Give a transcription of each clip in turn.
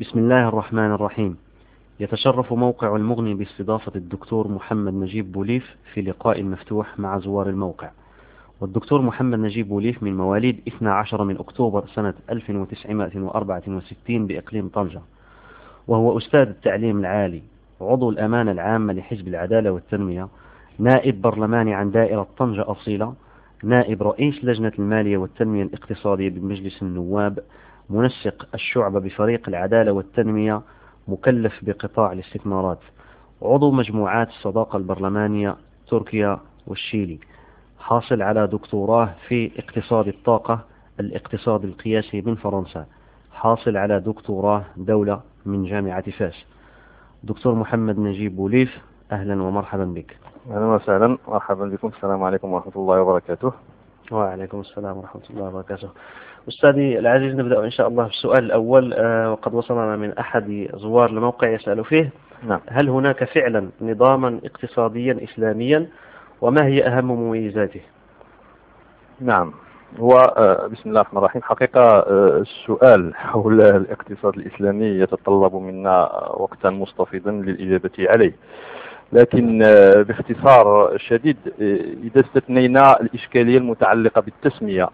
بسم الله الرحمن الرحيم. يتشرف موقع المغني باستضافة الدكتور محمد نجيب بوليف في لقاء مفتوح مع زوار الموقع. والدكتور محمد نجيب بوليف من مواليد 12 من أكتوبر سنة 1964 بإقليم طنجة. وهو أستاذ التعليم العالي عضو الأمانة العامة لحزب العدالة والتنمية نائب برلماني عن دائرة طنجة أصيلة نائب رئيس لجنة المالية والتنمية الاقتصادية بمجلس النواب منسق الشعبة بفريق العدالة والتنمية مكلف بقطاع الاستثمارات. عضو مجموعات الصداقة البرلمانية تركيا والشيلي. حاصل على دكتوراه في اقتصاد الطاقة الاقتصاد القياسي من فرنسا. حاصل على دكتوراه دولة من جامعة فاس. دكتور محمد نجيب بوليف أهلا ومرحبا بك. أهلا وسهلا. مرحبا بكم. السلام عليكم ورحمة الله وبركاته. وعليكم السلام ورحمة الله وبركاته. أستاذي العزيز نبدأ إن شاء الله بالسؤال الأول آه، وقد وصلنا من أحد زوار الموقع يسأل فيه. نعم. هل هناك فعلا نظاما اقتصاديا إسلاميا؟ وما هي أهم مميزاته؟ نعم. هو آه، بسم الله الرحمن الرحيم. حقيقة آه، السؤال حول الاقتصاد الإسلامي يتطلب منا وقتا مستفيضا للإجابة عليه. لكن باختصار شديد إذا استثنينا الإشكالية المتعلقة بالتسمية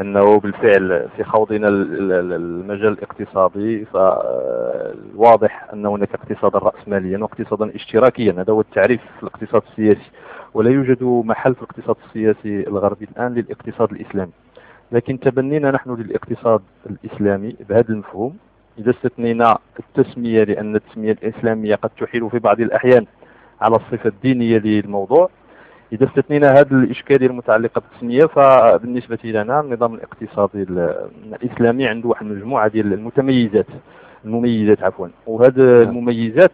انه بالفعل في خوضنا المجال الاقتصادي فالواضح ان هناك اقتصادا رأسماليا واقتصادا اشتراكيا. هذا هو التعريف في الاقتصاد السياسي. ولا يوجد محل في الاقتصاد السياسي الغربي الآن للاقتصاد الإسلامي. لكن تبنينا نحن للاقتصاد الإسلامي بهذا المفهوم. إذا استثنينا التسمية لأن التسمية الإسلامية قد تحيل في بعض الأحيان على الصفة الدينية للموضوع. إذا استثنينا هذه الإشكالية المتعلقة بالتسمية فبالنسبة لنا النظام الاقتصادي الإسلامي عنده واحد المجموعة ديال المتميزات المميزات عفوا وهذه نعم. المميزات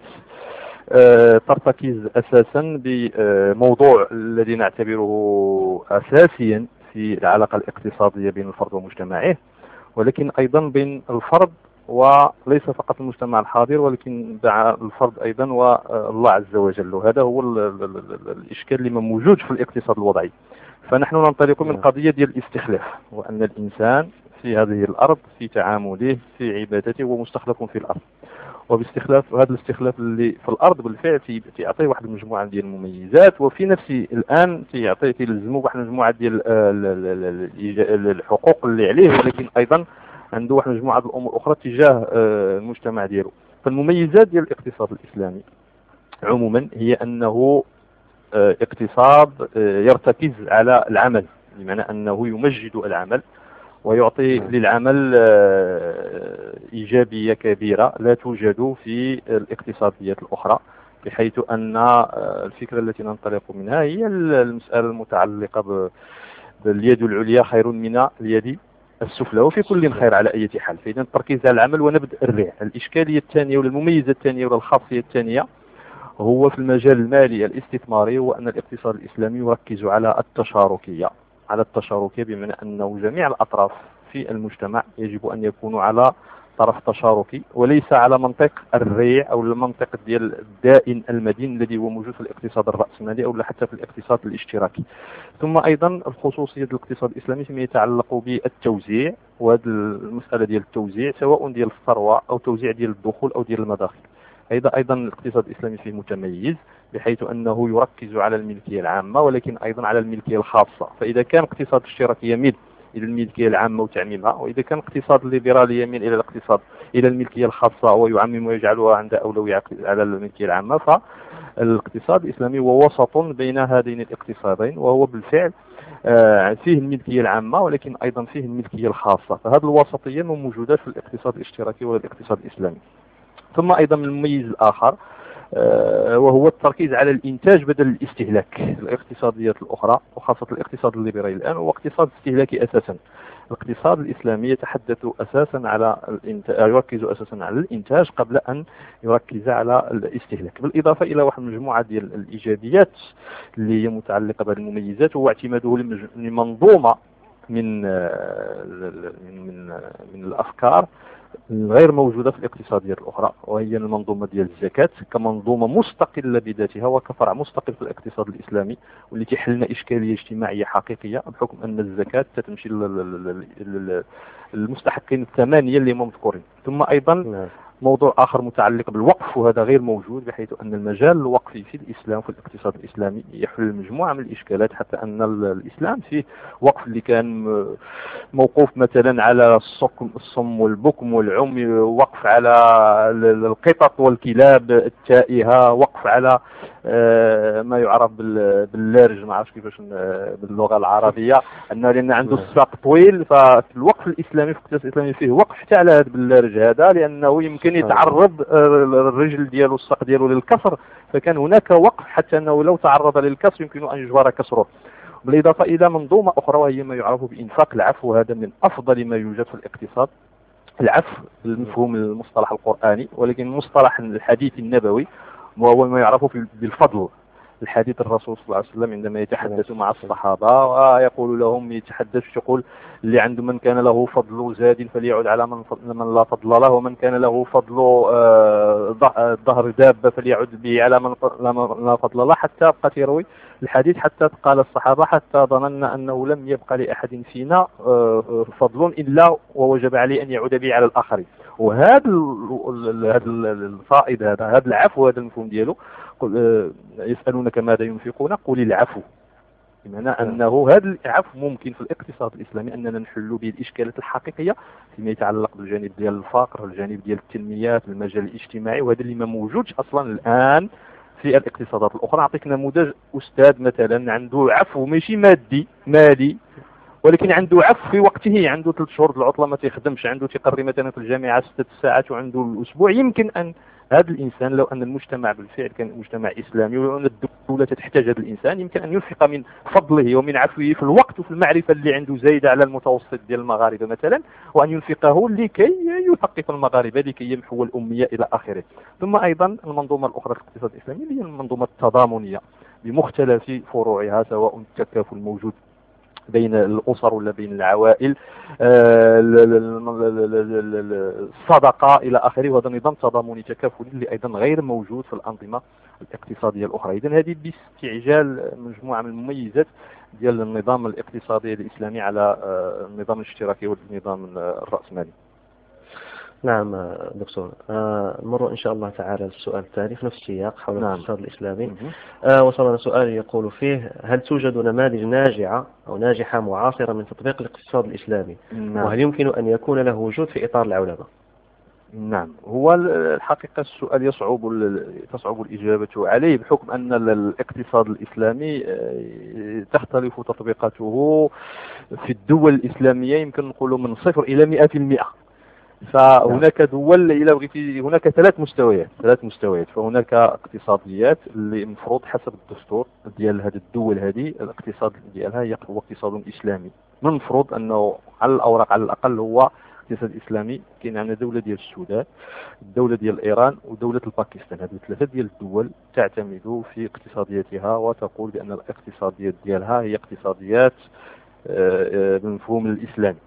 آه، ترتكز أساسا بموضوع الذي نعتبره أساسيا في العلاقة الاقتصادية بين الفرد ومجتمعه ولكن أيضا بين الفرد وليس فقط المجتمع الحاضر ولكن دعا الفرد أيضا والله عز وجل. وهذا هو الإشكال اللي موجود في الاقتصاد الوضعي. فنحن ننطلق من نعم. قضية ديال الاستخلاف وأن الإنسان في هذه الأرض في تعامله في عبادته هو مستخلف في الأرض. وباستخلاف هذا الاستخلاف اللي في الأرض بالفعل تيعطيه واحد المجموعة ديال المميزات وفي نفس الآن تيعطيه تيلزمه واحد المجموعة ديال الحقوق اللي عليه ولكن أيضا عنده واحد مجموعة الأمور أخرى تجاه آه، المجتمع ديالو فالمميزات ديال الاقتصاد الإسلامي عموما هي أنه آه، اقتصاد آه، يرتكز على العمل بمعنى أنه يمجد العمل ويعطي نعم. للعمل إيجابية كبيرة لا توجد في الاقتصاديات الأخرى بحيث أن الفكرة التي ننطلق منها هي المسألة المتعلقة باليد العليا خير من اليد السفلى وفي كل خير على أي حال. فإذا التركيز على العمل ونبذ الريع الإشكالية الثانية ولا المميزة الثانية ولا الخاصية الثانية هو في المجال المالي الاستثماري هو أن الاقتصاد الإسلامي يركز على التشاركية. على التشاركية بمعنى أنه جميع الأطراف في المجتمع يجب أن يكونوا على طرف تشاركي وليس على منطق الريع أو المنطق ديال الدائن المدين الذي هو موجود في الاقتصاد الرأسمالي أو حتى في الاقتصاد الاشتراكي. ثم أيضا الخصوصية ديال الاقتصاد الإسلامي فيما يتعلق بالتوزيع وهذه المسألة ديال التوزيع سواء ديال الثروة أو توزيع ديال الدخول أو ديال المداخل. أيضا أيضا الاقتصاد الإسلامي فيه متميز بحيث أنه يركز على الملكية العامة ولكن أيضا على الملكية الخاصة. فإذا كان اقتصاد اشتراكي يميل إلى الملكية العامة وتعميمها. وإذا كان اقتصاد الليبرالي يميل إلى الاقتصاد إلى الملكية الخاصة ويعمم ويجعلها عند أولوية على الملكية العامة فالاقتصاد الإسلامي هو وسط بين هذين الاقتصادين وهو بالفعل آه، فيه الملكية العامة ولكن أيضا فيه الملكية الخاصة. فهذه الوسطيه موجوده في الاقتصاد الاشتراكي والاقتصاد الإسلامي. ثم أيضا من المميز الآخر وهو التركيز على الإنتاج بدل الاستهلاك الاقتصاديات الأخرى وخاصة الاقتصاد الليبرالي الآن هو اقتصاد استهلاكي أساسا. الاقتصاد الإسلامي يتحدث أساسا على يركز أساسا على الإنتاج قبل أن يركز على الاستهلاك. بالإضافة إلى واحد المجموعه ديال الإيجابيات اللي هي متعلقة بهذه المميزات هو اعتماده لمنظومة من آه، من من, من الأفكار غير موجودة في الاقتصاديات الأخرى وهي المنظومة ديال الزكاة كمنظومة مستقلة بذاتها وكفرع مستقل في الاقتصاد الإسلامي واللي تحل لنا إشكالية اجتماعية حقيقية بحكم أن الزكاة تتمشي للمستحقين الثمانية اللي هم مذكورين ثم أيضا نعم. موضوع آخر متعلق بالوقف وهذا غير موجود بحيث أن المجال الوقفي في الإسلام في الاقتصاد الإسلامي يحل مجموعة من الإشكالات حتى أن الإسلام فيه وقف اللي كان موقوف مثلا على الصم والبكم والعمي وقف على القطط والكلاب التائهة وقف على آه، ما يعرف باللارج ما عرفش كيفاش باللغة العربية انه لأن عنده الساق طويل ففي الوقف الإسلامي في الاقتصاد الاسلامي فيه وقف حتى على هذا باللارج هذا لأنه يمكن يتعرض آه، الرجل ديالو الساق ديالو للكسر فكان هناك وقف حتى أنه لو تعرض للكسر يمكن أن يجبر كسره. بالإضافة إلى منظومة أخرى وهي ما يعرف بإنفاق العفو هذا من أفضل ما يوجد في الاقتصاد. العفو المفهوم المصطلح القرآني ولكن المصطلح الحديث النبوي وهو ما يعرف بالفضل. الحديث الرسول صلى الله عليه وسلم عندما يتحدث مع الصحابة ويقول لهم يتحدث يقول اللي عنده من كان له فضل زاد فليعد على من, من لا فضل له ومن كان له فضل آه، ظهر دابة فليعد به على من لا فضل له حتى بقى يروي الحديث حتى قال الصحابة حتى ظننا أنه لم يبقى لأحد فينا آه، فضل إلا ووجب عليه أن يعود به على الآخرين. وهذا هذا الفائض هذا هذا العفو هذا المفهوم ديالو. آه، يسألونك ماذا ينفقون قل العفو. بمعنى أنه هذا العفو ممكن في الاقتصاد الإسلامي أننا نحل به الإشكالات الحقيقية فيما يتعلق بالجانب ديال الفقر الجانب ديال التنميات المجال الاجتماعي وهذا اللي ما موجودش أصلا الآن في الاقتصادات الأخرى. أعطيك نموذج أستاذ مثلا عنده عفو ماشي مادي مالي ولكن عنده عف في وقته عنده ثلاث شهور العطلة ما تيخدمش عنده تيقري مثلا في الجامعة ست ساعات وعنده الأسبوع يمكن أن هذا الإنسان لو أن المجتمع بالفعل كان مجتمع إسلامي وان الدولة تحتاج هذا الإنسان يمكن أن ينفق من فضله ومن عفوه في الوقت وفي المعرفة اللي عنده زايده على المتوسط ديال المغاربة مثلا وأن ينفقه لكي يثقف المغاربة لكي يمحو الأمية إلى آخره. ثم أيضا المنظومة الأخرى في الاقتصاد الإسلامي هي المنظومة التضامنية بمختلف فروعها سواء التكافل الموجود بين الأسر ولا بين العوائل. الصدقة إلى آخره. وهذا نظام تضامني تكافلي اللي أيضا غير موجود في الأنظمة الاقتصادية الأخرى. إذا هذه باستعجال مجموعة من المميزات ديال النظام الاقتصادي الإسلامي على آه، النظام الاشتراكي والنظام الرأسمالي. نعم دكتور. آه نمر إن شاء الله تعالى السؤال الثاني في نفس السياق حول نعم. الاقتصاد الإسلامي. آه وصلنا سؤال يقول فيه هل توجد نماذج ناجعة أو ناجحة معاصرة من تطبيق الاقتصاد الإسلامي؟ نعم. وهل يمكن أن يكون له وجود في إطار العولمة؟ نعم. هو الحقيقة السؤال يصعب تصعب الإجابة عليه بحكم أن الاقتصاد الإسلامي آه، تختلف تطبيقاته في الدول الإسلامية يمكن نقول من صفر إلى 100% فهناك دول إلى بغيتي هناك ثلاث مستويات ثلاث مستويات. فهناك اقتصاديات اللي المفروض حسب الدستور ديال هذه الدول هذه الاقتصاد ديالها هو اقتصاد إسلامي. من المفروض أنه على الأوراق على الأقل هو اقتصاد إسلامي. كاين عندنا دولة ديال السودان الدولة ديال إيران ودولة الباكستان. هذه ثلاثة ديال الدول تعتمد في اقتصادياتها وتقول بأن الاقتصاديات ديالها هي اقتصاديات آه، آه، بالمفهوم الإسلامي.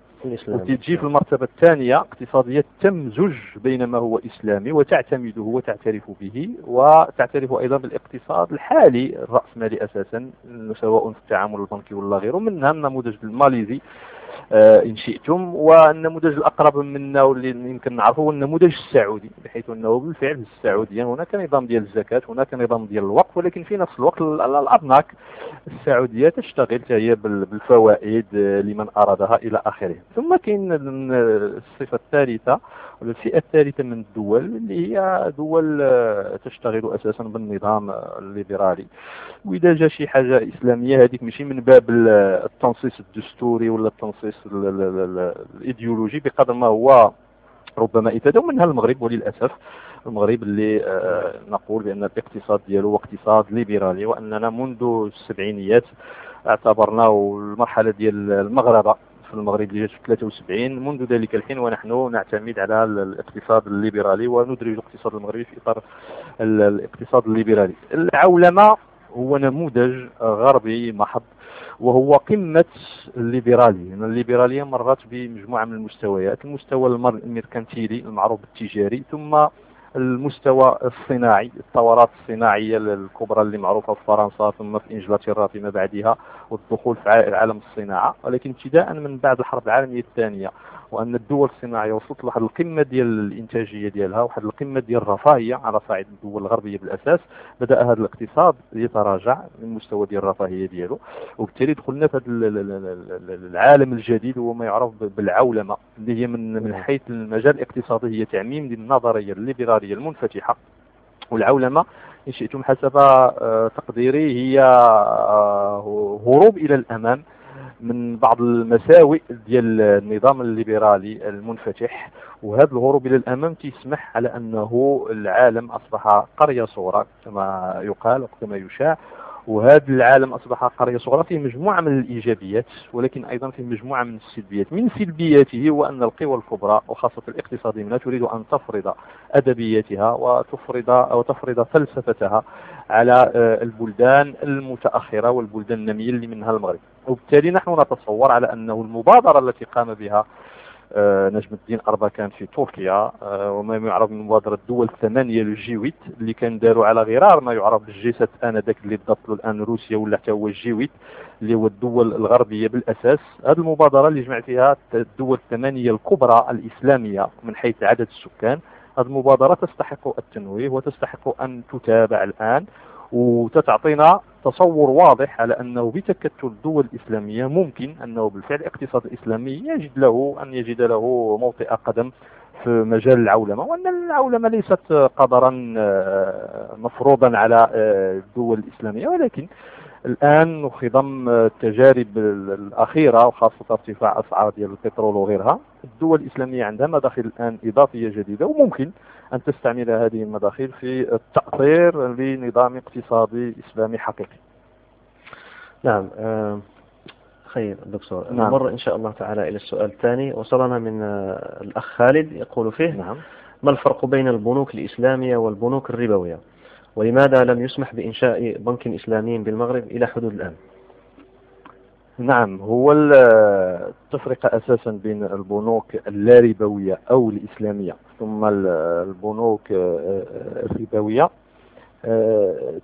وتجي في المرتبة الثانية اقتصادية تمزج بين ما هو إسلامي وتعتمده وتعترف به وتعترف أيضا بالاقتصاد الحالي الرأسمالي أساسا سواء في التعامل البنكي ولا غيره منها النموذج الماليزي آه، إن شئتم والنموذج الأقرب منا واللي يمكن نعرفه هو النموذج السعودي بحيث أنه بالفعل في السعودية هناك نظام ديال الزكاة هناك نظام ديال الوقف ولكن في نفس الوقت الأبناك السعودية تشتغل هي بالفوائد آه، لمن أرادها إلى آخره. ثم كاين الصفة الثالثة الفئة الثالثة من الدول اللي هي دول آه، تشتغل أساسا بالنظام الليبرالي. وإذا جا شي حاجة إسلامية هذيك ماشي من باب التنصيص الدستوري ولا التنصيص الإيديولوجي بقدر ما هو ربما إفادة. ومنها المغرب وللأسف المغرب اللي آه، نقول بأن الاقتصاد ديالو اقتصاد ليبرالي وأننا منذ السبعينيات اعتبرناه المرحلة ديال المغربه في المغرب اللي جات في 73 منذ ذلك الحين ونحن نعتمد على الاقتصاد الليبرالي وندرج الاقتصاد المغربي في اطار الاقتصاد الليبرالي. العولمة هو نموذج غربي محض وهو قمة الليبرالية الليبرالية مرت بمجموعة من المستويات المستوى الميركانتيلي المعروف بالتجاري ثم المستوى الصناعي الثورات الصناعية الكبرى اللي معروفة في فرنسا ثم في إنجلترا فيما بعدها. والدخول في عالم الصناعة ولكن ابتداء من بعد الحرب العالمية الثانية وأن الدول الصناعية وصلت لواحد القمة ديال الإنتاجية ديالها واحد القمة ديال الرفاهية على صعيد الدول الغربية بالأساس. بدأ هذا الاقتصاد يتراجع من المستوى ديال الرفاهية ديالو وبالتالي دخلنا في هذا العالم الجديد هو ما يعرف بالعولمة اللي هي من من حيث المجال الاقتصادي هي تعميم للنظرية الليبرالية المنفتحة والعولمة إن شئتم حسب آه، تقديري هي آه، هروب إلى الأمام من بعض المساوئ ديال النظام الليبرالي المنفتح وهذا الهروب إلى الأمام تسمح على أنه العالم أصبح قرية صغرى كما يقال وكما يشاع. وهذا العالم أصبح قرية صغرى فيه مجموعة من الإيجابيات ولكن أيضا فيه مجموعة من السلبيات. من سلبياته هو أن القوى الكبرى وخاصة الاقتصادية منها تريد أن تفرض أدبياتها وتفرض أو تفرض فلسفتها على آه، البلدان المتأخرة والبلدان النامية اللي منها المغرب. وبالتالي نحن نتصور على أنه المبادرة التي قام بها نجم الدين أربكان في تركيا آه، وما يعرف من مبادرة الدول الثمانية للجيويت اللي كان داروا على غرار ما يعرف بالجي 7 آنذاك اللي ضبط له الآن روسيا ولا حتى هو الجيويت اللي هو الدول الغربية بالأساس. هذه المبادرة اللي جمع فيها الدول الثمانية الكبرى الإسلامية من حيث عدد السكان. هذه المبادرة تستحق التنويه وتستحق أن تتابع الآن. وتتعطينا تصور واضح على أنه بتكتل الدول الإسلامية ممكن أنه بالفعل الاقتصاد الإسلامي يجد له أن يجد له موطئ قدم في مجال العولمة وأن العولمة ليست قدرا آه، مفروضا على آه، الدول الإسلامية. ولكن الآن خضم التجارب الأخيرة وخاصة ارتفاع أسعار ديال البترول وغيرها الدول الإسلامية عندها مداخل الآن إضافية جديدة وممكن أن تستعمل هذه المداخيل في التأطير لنظام اقتصادي إسلامي حقيقي. نعم آه خير دكتور. نعم. نمر إن شاء الله تعالى إلى السؤال الثاني. وصلنا من آه الأخ خالد يقول فيه نعم. ما الفرق بين البنوك الإسلامية والبنوك الربوية؟ ولماذا لم يسمح بإنشاء بنك إسلامي بالمغرب إلى حدود الآن؟ نعم هو التفرقة أساسا بين البنوك اللاربوية أو الإسلامية ثم البنوك الربوية.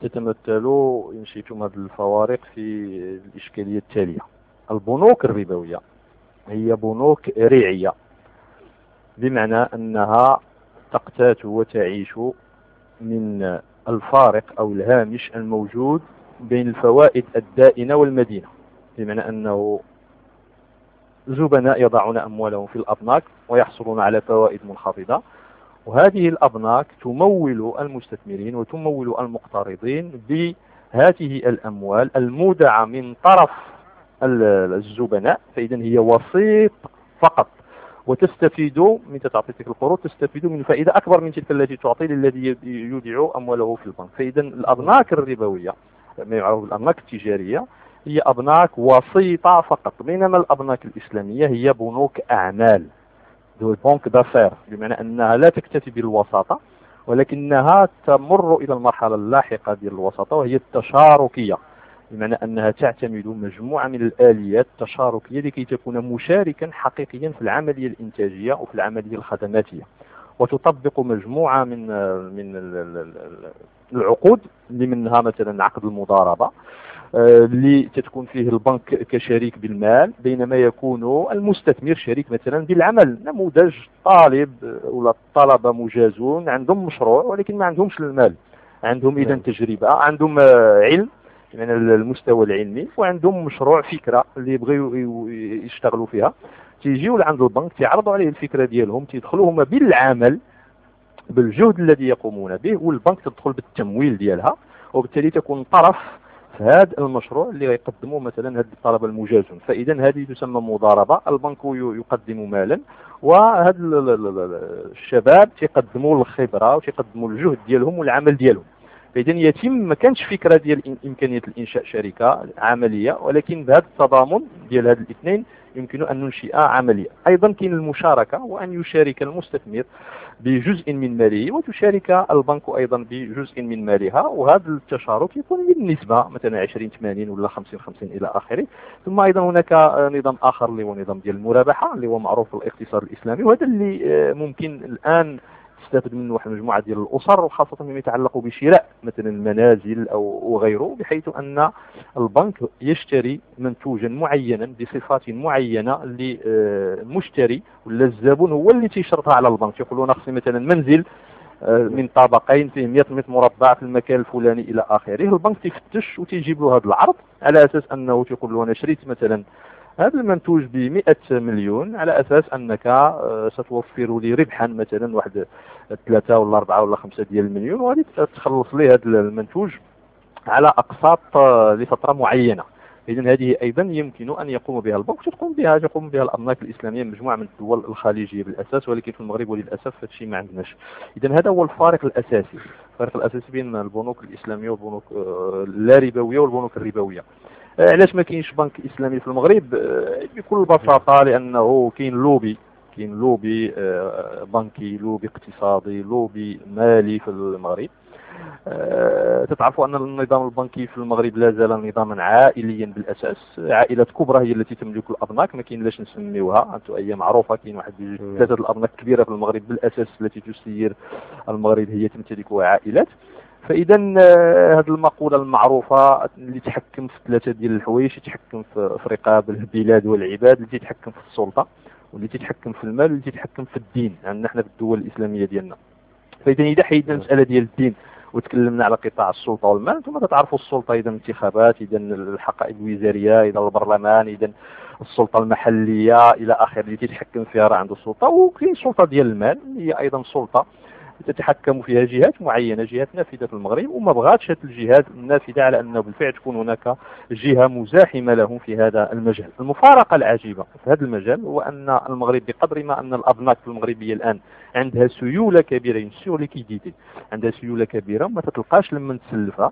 تتمثل إن شئتم هذه الفوارق في الإشكالية التالية. البنوك الربوية هي بنوك ريعية بمعنى أنها تقتات وتعيش من الفارق أو الهامش الموجود بين الفوائد الدائنة والمدينة. بمعنى أنه زبناء يضعون أموالهم في الأبناك ويحصلون على فوائد منخفضة. وهذه الأبناك تمول المستثمرين وتمول المقترضين بهذه الأموال المودعة من طرف الزبناء فإذا هي وسيط فقط. وتستفيد من تعطي تلك القروض تستفيد من فائدة أكبر من تلك التي تعطي للذي يودع أمواله في البنك. فإذا الأبناك الربوية ما يعرف بالأبناك التجارية هي أبناك وسيطة فقط. بينما الأبناك الإسلامية هي بنوك أعمال. دو بنك دافير بمعنى أنها لا تكتفي بالوساطة ولكنها تمر إلى المرحلة اللاحقة ديال الوساطة وهي التشاركية. بمعنى أنها تعتمد مجموعة من الآليات التشاركية لكي تكون مشاركا حقيقيا في العملية الإنتاجية وفي العملية الخدماتية. وتطبق مجموعة من من العقود اللي منها مثلا عقد المضاربة. اللي تتكون فيه البنك كشريك بالمال بينما يكون المستثمر شريك مثلا بالعمل. نموذج طالب ولا طلبة مجازون عندهم مشروع ولكن ما عندهمش المال. عندهم اذا نعم. تجربة عندهم آه، علم من المستوى العلمي وعندهم مشروع فكرة اللي يبغيو يشتغلوا فيها. تيجيو لعند البنك تيعرضوا عليه الفكرة ديالهم تيدخلوا هما بالعمل بالجهد الذي يقومون به والبنك تدخل بالتمويل ديالها وبالتالي تكون طرف هذا المشروع اللي يقدموه مثلا هاد الطلبه المجازون. فاذا هذه تسمى مضاربة. البنك يقدم مالا. وهاد الشباب تيقدموا الخبرة وتيقدموا الجهد ديالهم والعمل ديالهم. فاذا يتم ما كانش فكرة ديال إمكانية الإنشاء شركة عملية ولكن بهذا التضامن ديال هاد الاثنين يمكن أن ننشئ عملية. أيضا كاين المشاركة وأن يشارك المستثمر. بجزء من ماله وتشارك البنك أيضا بجزء من مالها وهذا التشارك يكون بالنسبة مثلا 20 80 ولا 50 50 إلى آخره. ثم أيضا هناك نظام آخر اللي هو نظام ديال المرابحة اللي هو معروف في الاقتصاد الإسلامي. وهذا اللي ممكن الآن تستافد منه واحد المجموعه ديال الأسر وخاصة فيما يتعلق بشراء مثلا المنازل أو غيره بحيث أن البنك يشتري منتوجا معينا بصفات معينة للمشتري ولا الزبون هو اللي تيشرطها على البنك. يقول خصني مثلا منزل آه، من طابقين فيه 100 متر مربع في المكان الفلاني إلى آخره. البنك تيفتش وتيجيب له هذا العرض على أساس أنه تيقول له أنا شريت مثلا هذا المنتوج ب 100 مليون على أساس أنك آه، ستوفر لي ربحا مثلا واحد ثلاثة ولا أربعة ولا خمسة ديال المليون وغادي تخلص لي هذا المنتوج على أقساط آه، لفترة معينة. إذا هذه أيضا يمكن أن يقوم بها البنك تقوم بها تقوم بها الأملاك الإسلامية مجموعة من الدول الخليجية بالأساس ولكن في المغرب وللأسف هذا الشيء ما عندناش. إذا هذا هو الفارق الأساسي. الفارق الأساسي بين البنوك الإسلامية والبنوك آه، اللا ربوية والبنوك الربوية. آه، علاش ما كاينش بنك إسلامي في المغرب؟ بكل بساطة لأنه كاين لوبي. كاين لوبي آه، بنكي لوبي اقتصادي لوبي مالي في المغرب. تتعرفوا أن النظام البنكي في المغرب لا زال نظاما عائليا بالأساس. عائلات كبرى هي التي تملك الابناك ما كاين لاش نسميوها. أنتم هي معروفة كاين واحد ثلاثة الابناك كبيرة في المغرب بالأساس التي تسير. المغرب هي تمتلكها عائلات. فإذا آه، هذه المقولة المعروفة اللي تحكم في ثلاثة ديال الحوايج يتحكم في رقاب البلاد والعباد اللي تتحكم في السلطة. واللي تتحكم في المال واللي تتحكم في الدين عندنا إحنا في الدول الإسلامية ديالنا. فإذا إذا حيدنا المسألة ديال الدين وتكلمنا على قطاع السلطة والمال أنتم تعرفوا السلطة إذا الانتخابات إذا الحقائب الوزارية إذا البرلمان إذا السلطة المحلية إلى آخره اللي تتحكم فيها راه عنده السلطه وكاين السلطه ديال المال هي أيضا سلطة تتحكم فيها جهات معينة جهات نافذة في المغرب وما بغاتش هذه الجهات النافذة على أنه بالفعل تكون هناك جهة مزاحمة لهم في هذا المجال. المفارقة العجيبة في هذا المجال هو أن المغرب بقدر ما أن الأبناك المغربية الآن عندها سيولة كبيرة سيور ليكيديتي عندها سيولة كبيرة ما تتلقاش لما تسلفها.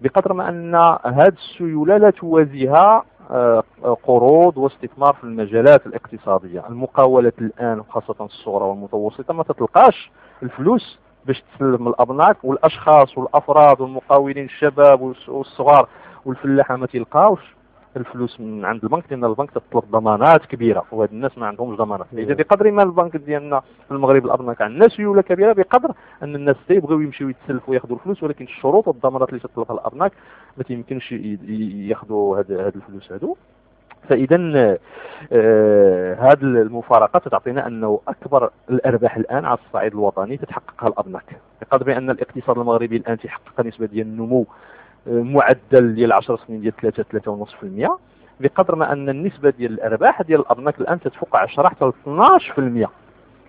بقدر ما أن هذه السيولة لا توازيها آه، قروض واستثمار في المجالات الاقتصادية. المقاولات الآن خاصة الصغرى والمتوسطة ما تتلقاش الفلوس باش تسلم الابناك والأشخاص والأفراد والمقاولين الشباب والصغار والفلاحه ما تلقاوش الفلوس من عند البنك لأن البنك تطلب ضمانات كبيرة وهاد الناس ما عندهمش ضمانات. إذا بقدر ما البنك ديالنا في المغرب الابناك عندنا سيوله كبيرة بقدر أن الناس تيبغيو يمشيو يتسلفوا وياخذوا الفلوس ولكن الشروط والضمانات اللي تطلبها الابناك ما تيمكنش ياخذوا هاد, هاد الفلوس هادو. فإذا آه هذه المفارقات تعطينا أنه أكبر الأرباح الآن على الصعيد الوطني تتحققها الأبناك بقدر بأن الاقتصاد المغربي الآن تحقق نسبة ديال النمو آه معدل ديال 10 سنين ديال 3 3.5% بقدر ما أن النسبة ديال الأرباح ديال الأبناك الآن تتفوق 10 حتى 12%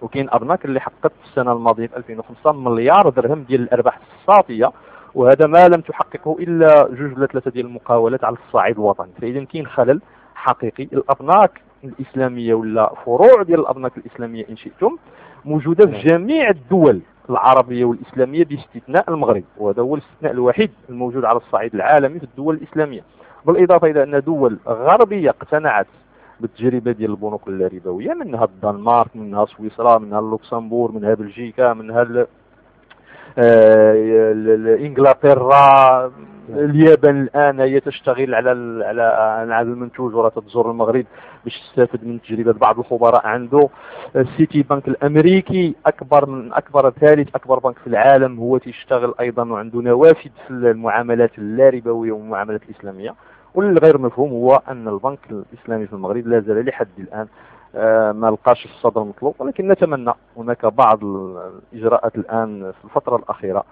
وكاين أبناك اللي حققت السنة الماضية في 2005 مليار درهم ديال الأرباح الصافية وهذا ما لم تحققه إلا جوج ولا ثلاثة ديال المقاولات على الصعيد الوطني. فإذا كاين خلل حقيقي. الأبناك الإسلامية ولا فروع ديال الأبناك الإسلامية إن شئتم موجودة في جميع الدول العربية والإسلامية باستثناء المغرب وهذا هو الاستثناء الوحيد الموجود على الصعيد العالمي في الدول الإسلامية. بالإضافة إلى أن دول غربية اقتنعت بالتجربة ديال البنوك الربويه منها الدنمارك منها سويسرا منها اللوكسمبور منها بلجيكا منها إنجلترا اليابان الآن هي تشتغل على على على المنتوج وراه تزور المغرب باش تستافد من تجربة بعض الخبراء عنده. السيتي بنك الأمريكي أكبر من أكبر ثالث أكبر بنك في العالم هو تيشتغل أيضا وعنده نوافذ في المعاملات اللا ربويه والمعاملات الإسلامية. والغير مفهوم هو أن البنك الإسلامي في المغرب لا زال لحد الآن آه، ما لقاش الصدر المطلوب ولكن نتمنى هناك بعض الإجراءات الآن في الفترة الأخيرة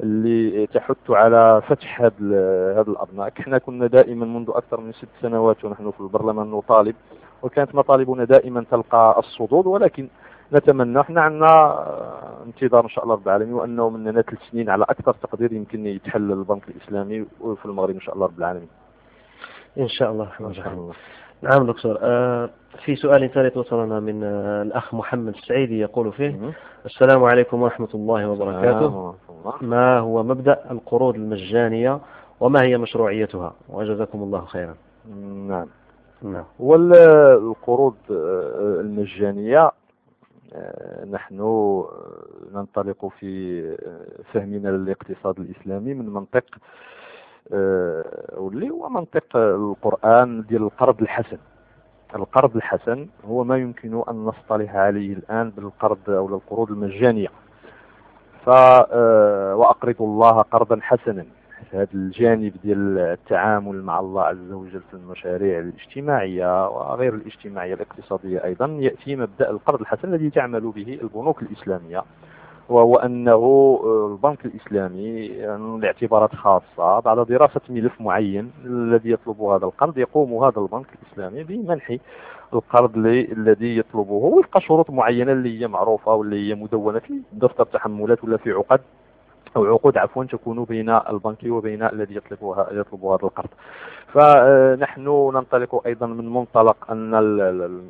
اللي تحث على فتح هذا هذا الابناء إحنا كنا دائما منذ أكثر من ست سنوات ونحن في البرلمان نطالب وكانت مطالبنا دائما تلقى الصدود ولكن نتمنى إحنا عندنا آه، انتظار إن شاء الله رب العالمين وأنه من ثلاث سنين على أكثر تقدير يمكن يتحل البنك الإسلامي في المغرب إن شاء الله رب العالمين. إن شاء الله. إن شاء الله. نعم دكتور. آه في سؤال ثالث وصلنا من آه الأخ محمد السعيدي يقول فيه السلام عليكم ورحمة الله وبركاته. ما هو مبدأ القروض المجانية وما هي مشروعيتها؟ وجزاكم الله خيرا. نعم. نعم. والقروض آه، المجانية آه، نحن ننطلق في فهمنا للاقتصاد الإسلامي من منطق واللي هو منطق القرآن ديال القرض الحسن. القرض الحسن هو ما يمكن أن نصطلح عليه الآن بالقرض أو القروض المجانية. ف واقرضوا الله قرضا حسنا. هذا الجانب ديال التعامل مع الله عز وجل في المشاريع الاجتماعية وغير الاجتماعية الاقتصادية أيضا يأتي مبدأ القرض الحسن الذي تعمل به البنوك الإسلامية. وهو أنه البنك الإسلامي لاعتبارات خاصة بعد دراسة ملف معين الذي يطلب هذا القرض يقوم هذا البنك الإسلامي بمنح القرض الذي يطلبه وفق شروط معينة اللي هي معروفة واللي هي مدونة في دفتر تحملات ولا في عقد. أو عقود عفوا تكون بين البنك وبين الذي يطلب يطلب هذا القرض. فنحن ننطلق أيضا من منطلق أن آه،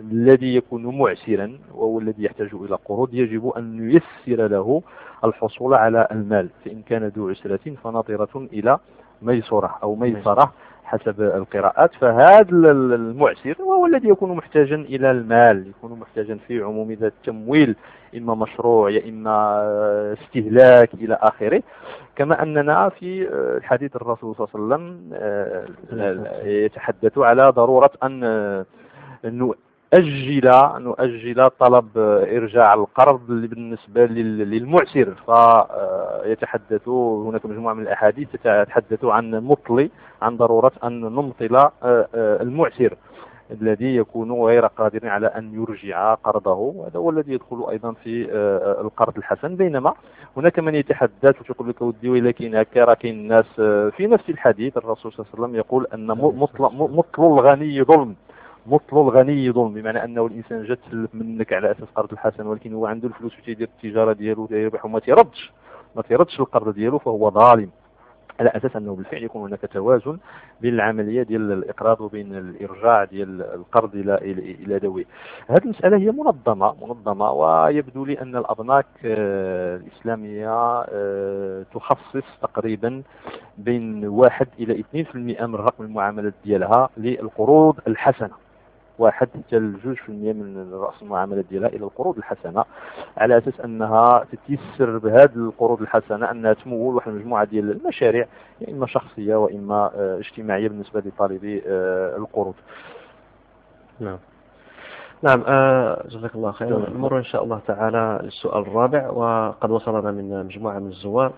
الذي يكون معسرا وهو الذي يحتاج إلى قروض يجب أن ييسر له الحصول على المال. فإن كان ذو عسرة فناظرة إلى ميسرة أو ميسرة. حسب القراءات فهذا المعسر وهو الذي يكون محتاجا إلى المال يكون محتاجا في عموم ذات التمويل إما مشروع يا إما استهلاك إلى آخره. كما أننا في الحديث الرسول صلى الله عليه وسلم آه، يتحدث على ضرورة أن نؤجل نؤجل طلب إرجاع القرض بالنسبة للمعسر. فيتحدث هناك مجموعة من الأحاديث تتحدث عن مطل عن ضرورة أن نمطل آه، آه، المعسر الذي يكون غير قادر على أن يرجع قرضه. وهذا هو الذي يدخل أيضا في آه، القرض الحسن. بينما هناك من يتحدث ويقول لك ودي ولكن هكا راه كاين الناس في نفس الحديث الرسول صلى الله عليه وسلم يقول أن مطل الغني ظلم. مطل الغني ظلم بمعنى أنه الإنسان جات تسلف منك على أساس قرض الحسن ولكن هو عنده الفلوس وتيدير التجارة ديالو تيربح وما تيردش. ما تيردش القرض ديالو فهو ظالم. على أساس أنه بالفعل يكون هناك توازن بين العملية ديال الإقراض وبين الإرجاع ديال القرض إلى إلى ذويه. هذه المسألة هي منظمة منظمة ويبدو لي أن الأبناك آه، الإسلامية آه، تخصص تقريبا بين 1 إلى 2% من رقم المعاملات ديالها للقروض الحسنة. واحد حتى في المية من رأس المعاملات ديالها إلى القروض الحسنة على أساس أنها تتيسر بهذه القروض الحسنة أنها تمول واحد المجموعة ديال المشاريع يا إما شخصية وإما آه، اجتماعية بالنسبة لطالبي آه، القروض. نعم. نعم آه جزاك الله خيرا نمر إن شاء الله تعالى للسؤال الرابع وقد وصلنا من مجموعة من الزوار.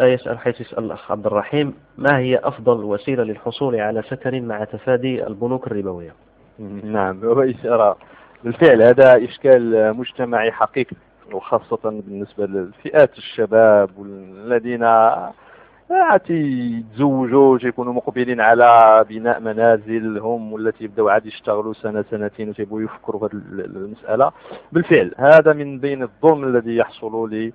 يسأل حيث يسأل الأخ عبد الرحيم ما هي أفضل وسيلة للحصول على سكن مع تفادي البنوك الربوية؟ نعم إشارة بالفعل. هذا إشكال مجتمعي حقيقي وخاصة بالنسبة للفئات الشباب الذين تيتزوجوا تيكونوا مقبلين على بناء منازل هم والتي يبداو عاد يشتغلوا سنة سنتين وتيبغوا يفكروا في المسألة. بالفعل هذا من بين الظلم الذي يحصل لي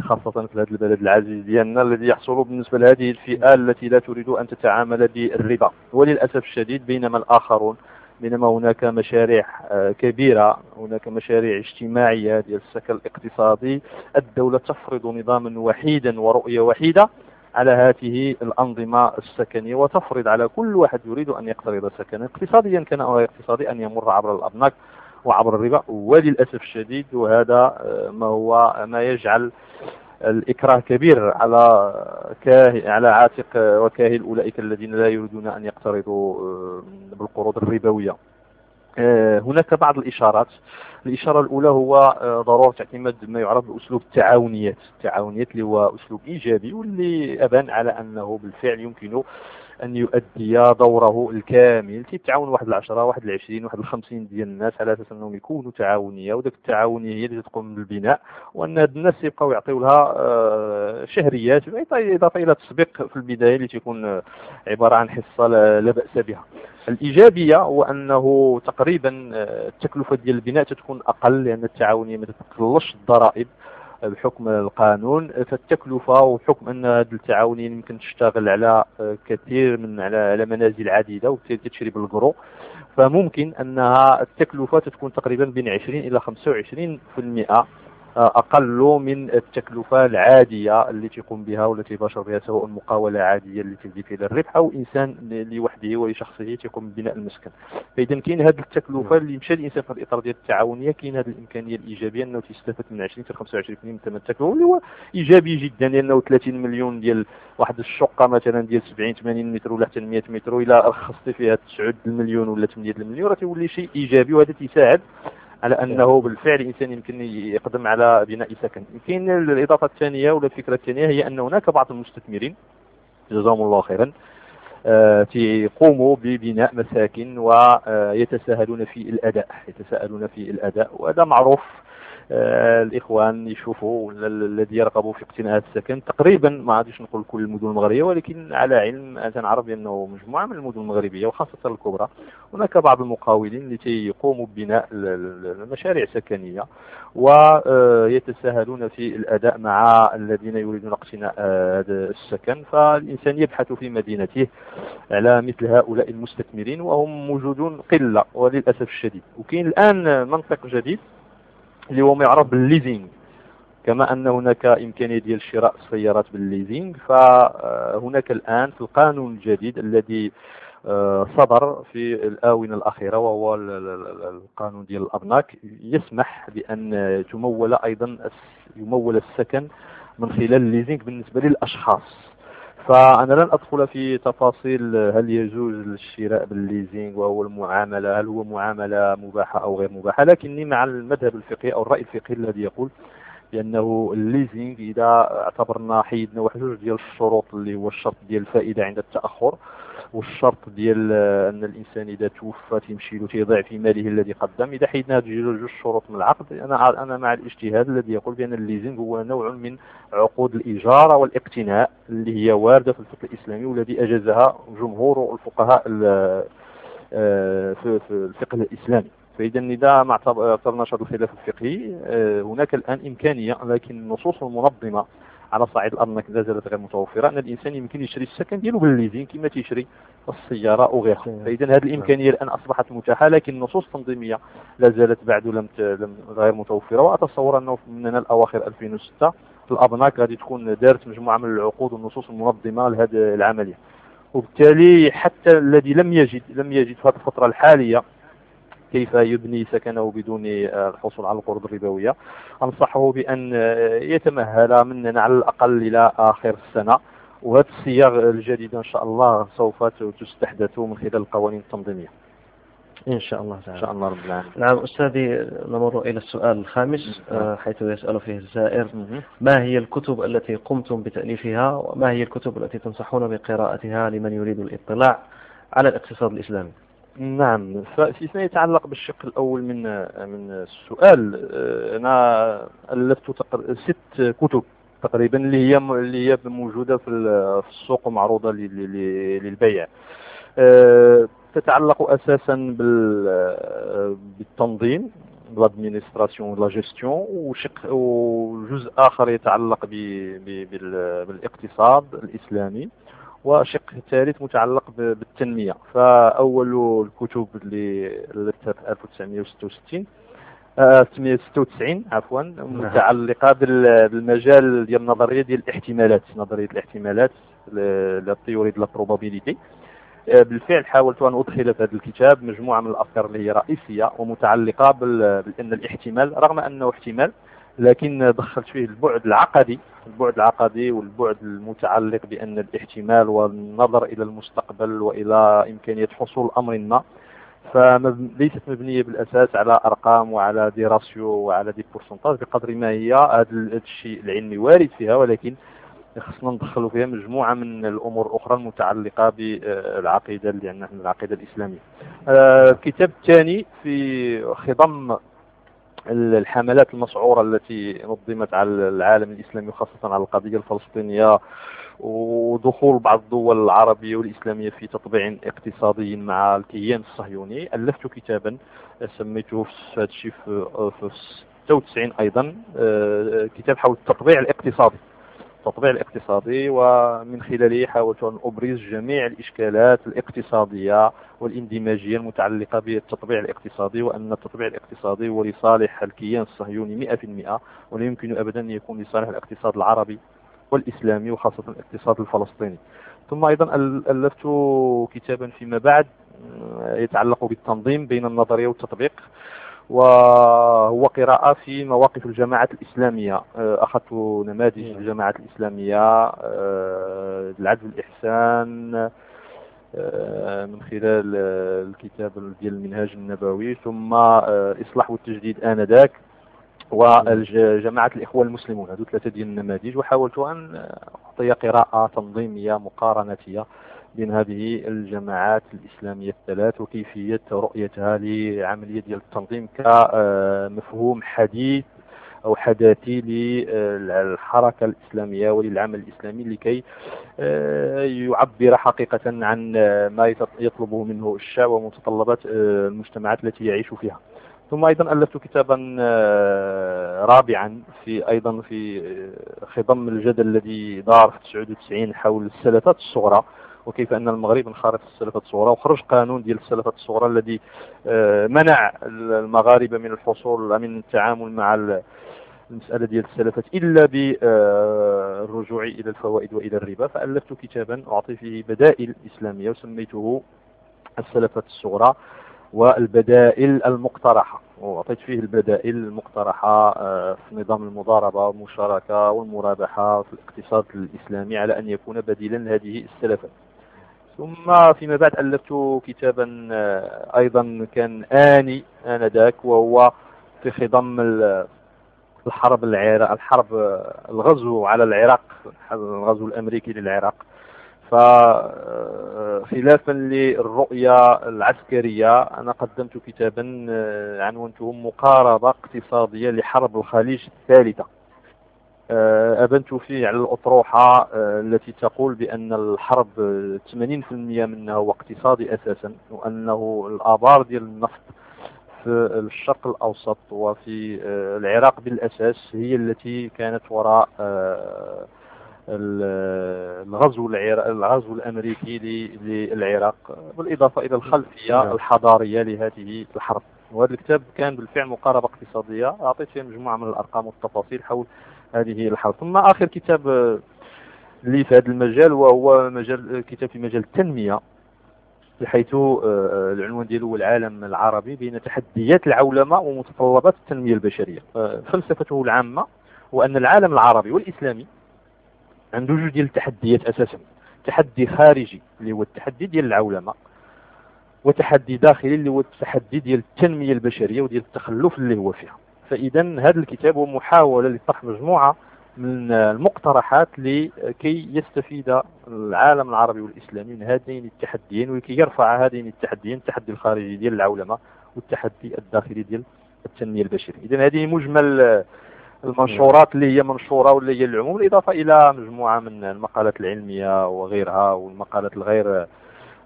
خاصة في هذا البلد العزيز ديالنا الذي يحصل بالنسبة لهذه الفئة التي لا تريد أن تتعامل بالربا. وللأسف الشديد بينما الآخرون بينما هناك مشاريع آه، كبيرة هناك مشاريع اجتماعية ديال السكن الاقتصادي. الدولة تفرض نظاما وحيدا ورؤية وحيدة على هذه الأنظمة السكنية وتفرض على كل واحد يريد أن يقترض سكنا اقتصاديا كان أو غير اقتصادي أن يمر عبر الأبناك وعبر الربا. وللأسف الشديد وهذا آه، ما هو ما يجعل الإكراه كبير على كاه على عاتق وكاهل أولئك الذين لا يريدون أن يقترضوا آه، بالقروض الربوية. آه، هناك بعض الإشارات. الإشارة الأولى هو آه، ضرورة اعتماد ما يعرف بأسلوب التعاونيات التعاونيات اللي هو أسلوب إيجابي واللي أبان على أنه بالفعل يمكن أن يؤدي دوره الكامل تيتعاون واحد العشرة واحد العشرين واحد الخمسين ديال الناس على أساس أنهم يكونوا تعاونية وذاك التعاونية هي اللي تقوم بالبناء وأن هاد الناس يبقاو يعطيو لها آه، شهريات إضافة إلى التسبيق في البداية اللي تيكون عبارة عن حصة لا بأس بها. الإيجابية هو أنه تقريبا آه، التكلفة ديال البناء تكون أقل لأن التعاونية ما تتقلش الضرائب. بحكم القانون فالتكلفة وحكم أن هذه التعاونية يمكن تشتغل على آه، كثير من على على منازل عديدة وتشري بالقرو فممكن أنها التكلفة تكون تقريبا بين 20 إلى 25% أقل من التكلفة العادية التي يقوم بها والتي يباشر بها سواء مقاولة عادية اللي تجدي فيها الربح أو إنسان لوحده ولشخصه تقوم ببناء المسكن. فإذا كاين هذه التكلفة اللي مشى الانسان في الإطار ديال التعاونية كاين هذه الإمكانية الإيجابية أنه تستفاد من 20 حتى 25% من ثمن التكلفه اللي هو إيجابي جدا لأنه 30 مليون ديال واحد الشقة مثلا ديال 70 80 متر ولا حتى 100 متر إلى رخصتي فيها 9 مليون ولا 8 المليون راه تيولي شيء إيجابي وهذا تيساعد على أنه بالفعل الانسان يمكن يقدم على بناء سكن. يمكن الإضافة الثانية ولا الفكرة الثانية هي أن هناك بعض المستثمرين جزاهم الله خيرا آه، يقوموا ببناء مساكن ويتساهلون في الأداء يتساءلون في الأداء وهذا معروف الإخوان يشوفوا الذي يرغب في اقتناء السكن. تقريبا ما غاديش نقول كل المدن المغربية ولكن على علم تنعرف بأنه مجموعة من المدن المغربية وخاصة الكبرى هناك بعض المقاولين اللي تيقوموا ببناء المشاريع سكنيه ويتساهلون في الأداء مع الذين يريدون اقتناء هذا السكن. فالإنسان يبحث في مدينته على مثل هؤلاء المستثمرين وهم موجودون قلة وللأسف الشديد. وكاين الآن منطق جديد اللي هو ما يعرف بالليزينغ. كما أن هناك إمكانية ديال شراء السيارات بالليزينغ فهناك الآن في القانون الجديد الذي آه، صدر في الآونة الأخيرة وهو القانون ديال الأبناك يسمح بأن تمول أيضا يمول السكن من خلال الليزينغ بالنسبة للأشخاص. فأنا لن أدخل في تفاصيل هل يجوز الشراء بالليزينغ وهو المعاملة هل هو معاملة مباحة أو غير مباحة. لكني مع المذهب الفقهي أو الرأي الفقهي الذي يقول بأنه الليزينغ إذا اعتبرنا حيدنا واحد جوج ديال الشروط اللي هو الشرط ديال الفائدة عند التأخر. والشرط ديال أن الإنسان إذا توفى تيمشي له تيضيع في ماله الذي قدم. إذا حيدنا هذه جوج شروط من العقد أنا أنا مع الاجتهاد الذي يقول بأن الليزينغ هو نوع من عقود الايجار والاقتناء اللي هي واردة في الفقه الإسلامي والذي أجازها جمهور الفقهاء آه، في الفقه الإسلامي. فإذا إذا ما اعتبرناش هذا الخلاف الفقهي آه، هناك الآن إمكانية لكن النصوص المنظمة على صعيد الأرض لا زالت غير متوفرة أن الإنسان يمكن يشري السكن ديالو بالليزين كما تيشري السيارة أو غيرها. فاذا هذه الإمكانية الآن أصبحت متاحة لكن النصوص التنظيمية لا زالت بعد لم لم غير متوفرة. وأتصور أنه من الاواخر 2006 الأبناك غادي تكون دارت مجموعة من العقود والنصوص المنظمة لهذه العملية. وبالتالي حتى الذي لم يجد لم يجد في هذه الفترة الحالية كيف يبني سكنه بدون الحصول على القروض الربوية. أنصحه بأن يتمهل مننا على الأقل إلى آخر السنة. وهذه الصيغ الجديدة إن شاء الله سوف تستحدث من خلال القوانين التنظيمية. إن شاء الله تعالى. إن شاء الله رب العالمين. نعم أستاذي نمر إلى السؤال الخامس آه، حيث يسأل فيه الزائر ما هي الكتب التي قمتم بتأليفها؟ وما هي الكتب التي تنصحون بقراءتها لمن يريد الاطلاع على الاقتصاد الإسلامي؟ نعم. فيما يتعلق بالشق الأول من من السؤال آه، أنا ألفت ست كتب تقريبا اللي هي اللي هي موجودة في السوق ومعروضة للبيع. آه، تتعلق أساسا بالتنظيم l'administration la gestion وشق وجزء آخر يتعلق بالإقتصاد الإسلامي. وشق ثالث متعلق بالتنمية فأول الكتب اللي التي 1966 1996 عفوا نعم. متعلقة بالمجال ديال النظرية ديال الاحتمالات نظرية الاحتمالات لل théorie ديال ال probabilité آه، بالفعل حاولت أن أدخل في هذا الكتاب مجموعة من الأفكار اللي هي رئيسية ومتعلقة بأن الاحتمال رغم أنه احتمال لكن دخلت فيه البعد العقدي البعد العقدي والبعد المتعلق بأن الاحتمال والنظر إلى المستقبل وإلى إمكانية حصول أمر ما فليست مبنية بالأساس على أرقام وعلى des ratios وعلى des pourcentages بقدر ما هي هذا الشيء العلمي وارد فيها ولكن خصنا ندخلوا فيها مجموعة من الأمور الأخرى المتعلقة بالعقيدة اللي نحن العقيدة الإسلامية. آه، الكتاب الثاني في خضم الحملات المسعورة التي نظمت على العالم الإسلامي وخاصة على القضية الفلسطينية ودخول بعض الدول العربية والإسلامية في تطبيع اقتصادي مع الكيان الصهيوني. ألفت كتابا سميته في هذا الشيء في 96 أيضا آه، كتاب حول التطبيع الاقتصادي. التطبيع الاقتصادي ومن خلاله حاولت أن أبرز جميع الإشكالات الاقتصادية والاندماجية المتعلقة بالتطبيع الاقتصادي وأن التطبيع الاقتصادي هو لصالح الكيان الصهيوني 100% ولا يمكن أبدا أن يكون لصالح الاقتصاد العربي والإسلامي وخاصة الاقتصاد الفلسطيني. ثم أيضا ألفت كتابا فيما بعد يتعلق بالتنظيم بين النظرية والتطبيق. وهو قراءة في مواقف الجماعات الإسلامية. آه، أخذت نماذج الجماعات الإسلامية آه، العدل والإحسان من خلال الكتاب ديال المنهاج النبوي ثم إصلاح والتجديد آنذاك وجماعة الإخوة المسلمون. هذو ثلاثة ديال النماذج وحاولت أن أعطي قراءة تنظيمية مقارنتية بين هذه الجماعات الإسلامية الثلاث وكيفية رؤيتها لعملية ديال التنظيم كمفهوم حديث أو حداثي للحركة الإسلامية وللعمل الإسلامي لكي آه، يعبر حقيقة عن ما يطلبه منه الشعب ومتطلبات آه، المجتمعات التي يعيش فيها. ثم أيضا ألفت كتابا آه، رابعا في أيضا في خضم الجدل الذي دار في 99 حول السلفات الصغرى. وكيف أن المغرب انخرط في السلفات الصغرى وخرج قانون ديال السلفات الصغرى الذي منع المغاربة من الحصول من التعامل مع المسألة ديال السلفات إلا بالرجوع إلى الفوائد وإلى الربا. فألفت كتابا أعطي فيه بدائل إسلامية وسميته السلفات الصغرى والبدائل المقترحة. وأعطيت فيه البدائل المقترحة آه، في نظام المضاربة والمشاركة والمرابحة في الاقتصاد الإسلامي على أن يكون بديلا لهذه السلفات ثم فيما بعد ألفت كتابا آه، أيضا كان آني آنذاك وهو في خضم الحرب العراق الحرب الغزو على العراق الغزو الأمريكي للعراق. فخلافا للرؤية العسكرية أنا قدمت كتابا آه، عنونته مقاربة اقتصادية لحرب الخليج الثالثة. آه، أبنت فيه على الأطروحة آه، التي تقول بأن الحرب 80% منها هو اقتصادي أساسا وأنه الآبار ديال النفط في الشرق الأوسط وفي آه، العراق بالأساس هي التي كانت وراء آه، الغزو الغزو الأمريكي للعراق. بالإضافة إلى الخلفية نعم. الحضارية لهذه الحرب. وهذا الكتاب كان بالفعل مقاربة اقتصادية. أعطيت فيه مجموعة من الأرقام والتفاصيل حول هذه الحرب ثم آخر كتاب آه، لي في هذا المجال وهو مجال كتاب في مجال التنمية بحيث آه، آه، العنوان ديالو هو العالم العربي بين تحديات العولمة ومتطلبات التنمية البشرية. فلسفته العامة هو أن العالم العربي والإسلامي عنده جوج ديال التحديات أساسا. تحدي خارجي اللي هو التحدي ديال العولمة وتحدي داخلي اللي هو التحدي ديال التنمية البشرية وديال التخلف اللي هو فيها. فاذا هذا الكتاب هو محاولة لطرح مجموعة من المقترحات لكي يستفيد العالم العربي والإسلامي من هذين التحديين ولكي يرفع هذين التحديين التحدي الخارجي ديال العولمة والتحدي الداخلي ديال التنمية البشرية. إذا هذه مجمل المنشورات اللي هي منشورة واللي هي العموم بالإضافة إلى مجموعة من المقالات العلمية وغيرها والمقالات الغير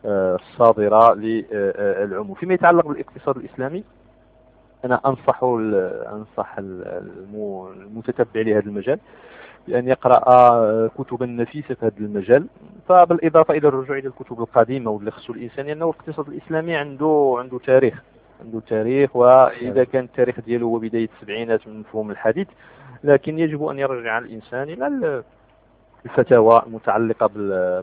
آه، الصادرة للعموم. فيما يتعلق بالإقتصاد الإسلامي أنا أنصح أنصح المتتبع لهذا المجال بأن يقرأ كتبا نفيسة في هذا المجال فبالإضافة إلى الرجوع إلى الكتب القديمة واللي خصو الإنسان لأنه الاقتصاد الإسلامي عنده عنده تاريخ عنده تاريخ وإذا كان التاريخ ديالو هو بداية السبعينات من مفهوم الحديث لكن يجب أن يرجع الإنسان إلى الفتاوى المتعلقة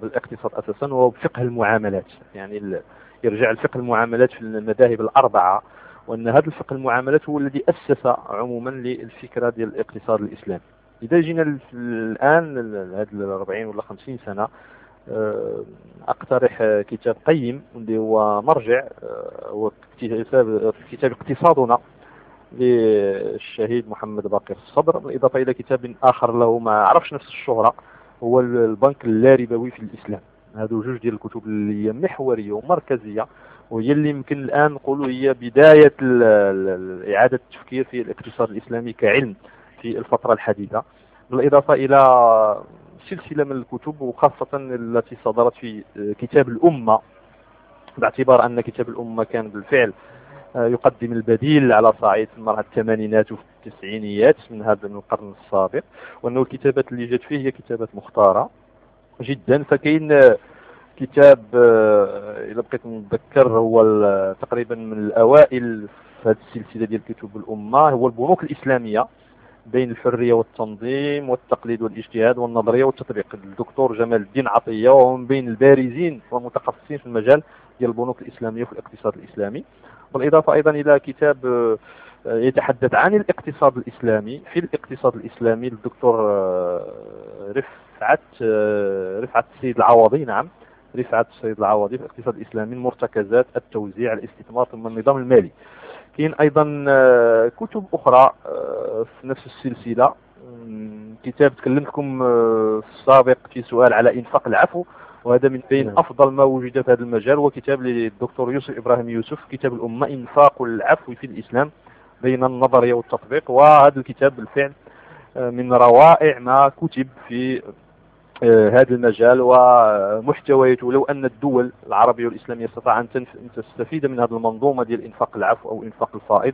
بالاقتصاد أساسا وبفقه المعاملات يعني يرجع لفقه المعاملات في المذاهب الأربعة وأن هذا الفقه المعاملات هو الذي أسس عموما للفكرة ديال الاقتصاد الإسلامي. إذا جينا الآن هذه 40 ولا 50 سنة آه، أقترح كتاب قيم اللي هو مرجع آه، هو كتاب كتاب اقتصادنا للشهيد محمد باقر الصدر بالإضافة إلى كتاب آخر له ما عرفش نفس الشهرة هو البنك اللاربوي في الإسلام. هذو جوج ديال الكتب اللي هي محورية ومركزية وهي اللي يمكن الآن نقولوا هي بداية إعادة التفكير في الاقتصاد الإسلامي كعلم في الفترة الحديثة. بالإضافة إلى سلسلة من الكتب وخاصة التي صدرت في كتاب الأمة. باعتبار أن كتاب الأمة كان بالفعل يقدم البديل على صعيد المرحلة الثمانينات التسعينيات من هذا القرن السابق. وأنه الكتابات اللي جات فيه هي كتابات مختارة جدا. فكاين كتاب آه، إذا بقيت نتذكر هو تقريبا من الأوائل في هذه السلسلة ديال كتب الأمة. هو البنوك الإسلامية بين الحرية والتنظيم والتقليد والاجتهاد والنظرية والتطبيق. الدكتور جمال الدين عطية وهو من بين البارزين والمتخصصين في المجال ديال البنوك الإسلامية في الاقتصاد الإسلامي. بالإضافة أيضا إلى كتاب آه، يتحدث عن الاقتصاد الإسلامي. في الاقتصاد الإسلامي الدكتور آه، رفعت رفعت السيد العوضي نعم رفعت السيد العوضي في الاقتصاد الإسلامي المرتكزات التوزيع الاستثمار ثم النظام المالي. كاين أيضا آه، كتب أخرى آه، في نفس السلسلة. كتاب تكلمت لكم آه، في السابق في سؤال على إنفاق العفو وهذا من بين نعم. أفضل ما وجد في هذا المجال هو كتاب للدكتور يوسف إبراهيم يوسف كتاب الأمة إنفاق العفو في الإسلام بين النظرية والتطبيق. وهذا الكتاب بالفعل من روائع ما كتب في هذا المجال ومحتوياته لو أن الدول العربية والإسلامية استطاع أن تستفيد من هذه المنظومة ديال إنفاق العفو أو إنفاق الفائض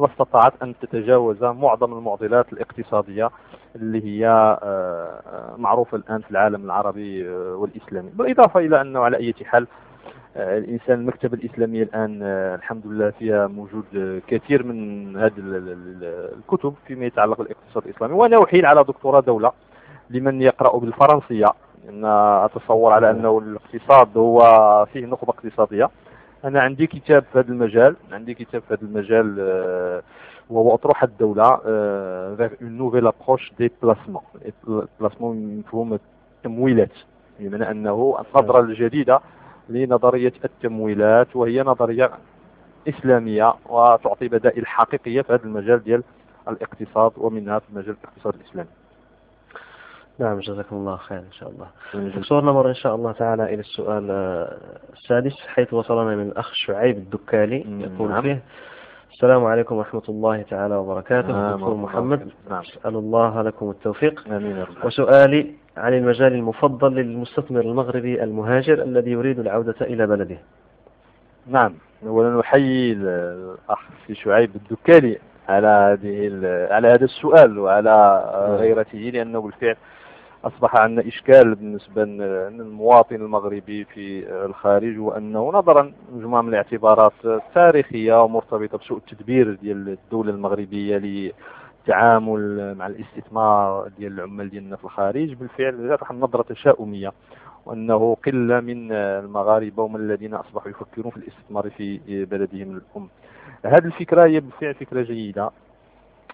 واستطاعت أن تتجاوز معظم المعضلات الاقتصادية اللي هي آه، معروفة الآن في العالم العربي آه، والإسلامي. بالإضافة إلى أنه على أي حال آه، الإنسان المكتبه الاسلاميه الآن الحمد لله فيها موجود كثير من هذه الكتب فيما يتعلق بالاقتصاد الإسلامي. وأنا أحيل على دكتوراه دولة. لمن يقرأ بالفرنسية أن أتصور على أنه الاقتصاد هو فيه نخبة اقتصادية. أنا عندي كتاب في هذا المجال عندي كتاب في هذا المجال آه، وهو أطروحة الدولة vers une nouvelle approche des placements. Placements مفهوم التمويلات بمعنى أنه النظرة الجديدة لنظرية التمويلات وهي نظرية إسلامية وتعطي بدائل حقيقية في هذا المجال ديال الاقتصاد ومنها في مجال الاقتصاد الإسلامي. نعم جزاكم الله خير إن شاء الله. دكتور نمر إن شاء الله تعالى إلى السؤال آه، السادس حيث وصلنا من الأخ شعيب الدكالي يقول نعم. فيه السلام عليكم ورحمة الله تعالى وبركاته. نعم دكتور محمد نعم. أسأل الله لكم التوفيق. آمين وسؤالي عن المجال المفضل للمستثمر المغربي المهاجر الذي يريد العودة إلى بلده. نعم. أولا نحيي الأخ في شعيب الدكالي على هذه على هذا السؤال وعلى نعم. غيرته لأنه بالفعل أصبح عندنا إشكال بالنسبة للمواطن المغربي في الخارج وأنه نظرا مجموعة من الاعتبارات التاريخية ومرتبطة بسوء التدبير ديال الدولة المغربية للتعامل مع الاستثمار ديال العمال ديالنا في الخارج. بالفعل واحد النظرة تشاؤمية وأنه قلة من المغاربة هم الذين أصبحوا يفكرون في الاستثمار في بلدهم الأم. هذه الفكرة هي بالفعل فكرة جيدة.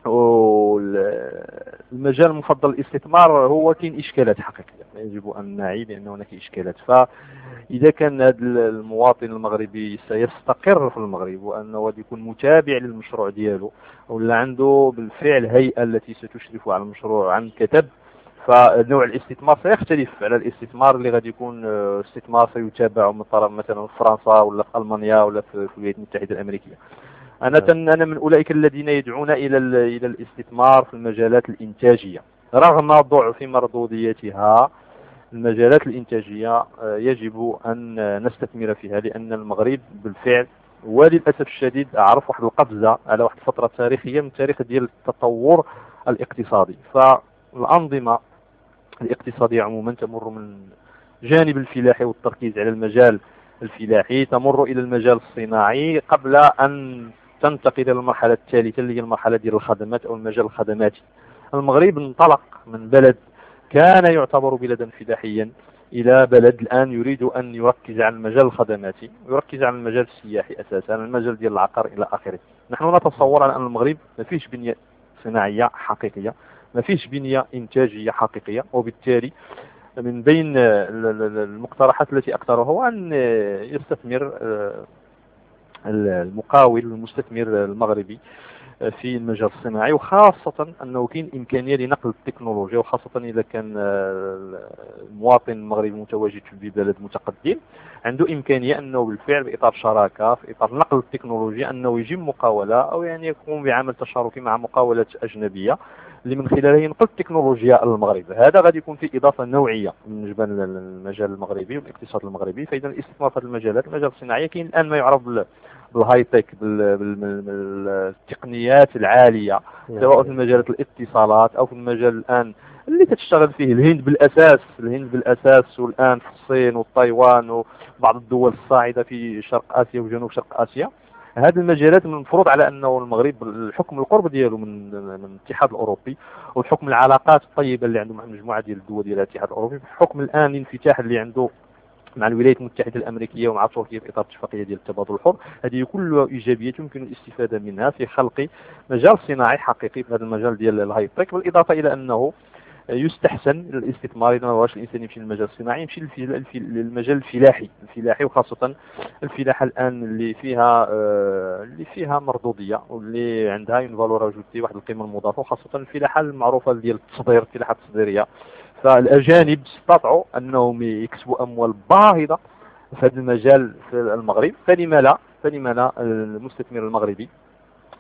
والمجال المفضل للاستثمار هو كاين اشكالات حقيقية. يجب أن نعي بان هناك اشكالات. فإذا كان هذا المواطن المغربي سيستقر في المغرب وأنه غادي يكون متابع للمشروع ديالو ولا عنده بالفعل هيئة التي ستشرف على المشروع عن كتب فنوع الاستثمار سيختلف على الاستثمار اللي غادي يكون آه، استثمار سيتابع من طرف مثلا فرنسا ولا في ألمانيا ولا في الولايات المتحدة الأمريكية. نعم. أنا من أولئك الذين يدعون إلى إلى الاستثمار في المجالات الإنتاجية رغم ضعف مردوديتها المجالات الإنتاجية آه، يجب أن نستثمر فيها لأن المغرب بالفعل وللأسف الشديد أعرف واحد القفزة على واحد الفترة تاريخية من التاريخ ديال التطور الاقتصادي فالأنظمة الاقتصادية عموما تمر من جانب الفلاحي والتركيز على المجال الفلاحي تمر إلى المجال الصناعي قبل أن تنتقل إلى المرحلة الثالثة اللي هي المرحلة ديال الخدمات أو المجال الخدماتي. المغرب انطلق من بلد كان يعتبر بلدا فلاحيا إلى بلد الآن يريد أن يركز على المجال الخدماتي ويركز على المجال السياحي أساسا المجال ديال العقار إلى آخره. نحن نتصور على أن المغرب ما فيش بنية صناعية حقيقية ما فيش بنية إنتاجية حقيقية وبالتالي من بين المقترحات التي اقترحها أن يستثمر آه، المقاول المستثمر المغربي في المجال الصناعي وخاصة أنه كاين إمكانية لنقل التكنولوجيا وخاصة إذا كان المواطن المغربي متواجد في بلد متقدم عنده إمكانية أنه بالفعل بإطار شراكة في إطار نقل التكنولوجيا أنه يجيب مقاولة أو يعني يقوم بعمل تشاركي مع مقاولات أجنبية اللي من خلالها ينقل التكنولوجيا للمغرب هذا غادي يكون في إضافة نوعية بالنسبة للمجال المغربي والإقتصاد المغربي فإذا الاستثمار في المجالات المجال الصناعي كاين الآن ما يعرف بالهاي تك بالتقنيات العالية نعم. سواء في مجالات الاتصالات أو في المجال الآن اللي تشتغل فيه الهند بالأساس الهند بالأساس والآن في الصين وتايوان وبعض الدول الصاعدة في شرق آسيا وجنوب شرق آسيا هذه المجالات من المفروض على أنه المغرب الحكم القرب ديالو من من الاتحاد الأوروبي وحكم العلاقات الطيبة اللي عنده مع مجموعة ديال الدول ديال الاتحاد الأوروبي بحكم الآن الانفتاح اللي عنده مع الولايات المتحدة الأمريكية ومع تركيا في إطار اتفاقية ديال التبادل الحر. هذه كلها ايجابيات يمكن الاستفادة منها في خلق مجال صناعي حقيقي في هذا المجال ديال الهاي تك بالإضافة إلى أنه يستحسن الاستثمار إذا ما بغاش الإنسان يمشي للمجال الصناعي يمشي للمجال الفلاحي الفلاحي وخاصة الفلاحة الآن اللي فيها آه، اللي فيها مردوديه واللي عندها une valeur ajoutée واحد القيمة المضافة وخاصة الفلاحة المعروفة ديال التصدير الفلاحة التصديرية. فالأجانب استطاعوا أنهم يكسبوا أموال باهظة في هذا المجال في المغرب. فلما لا؟ فلما لا المستثمر المغربي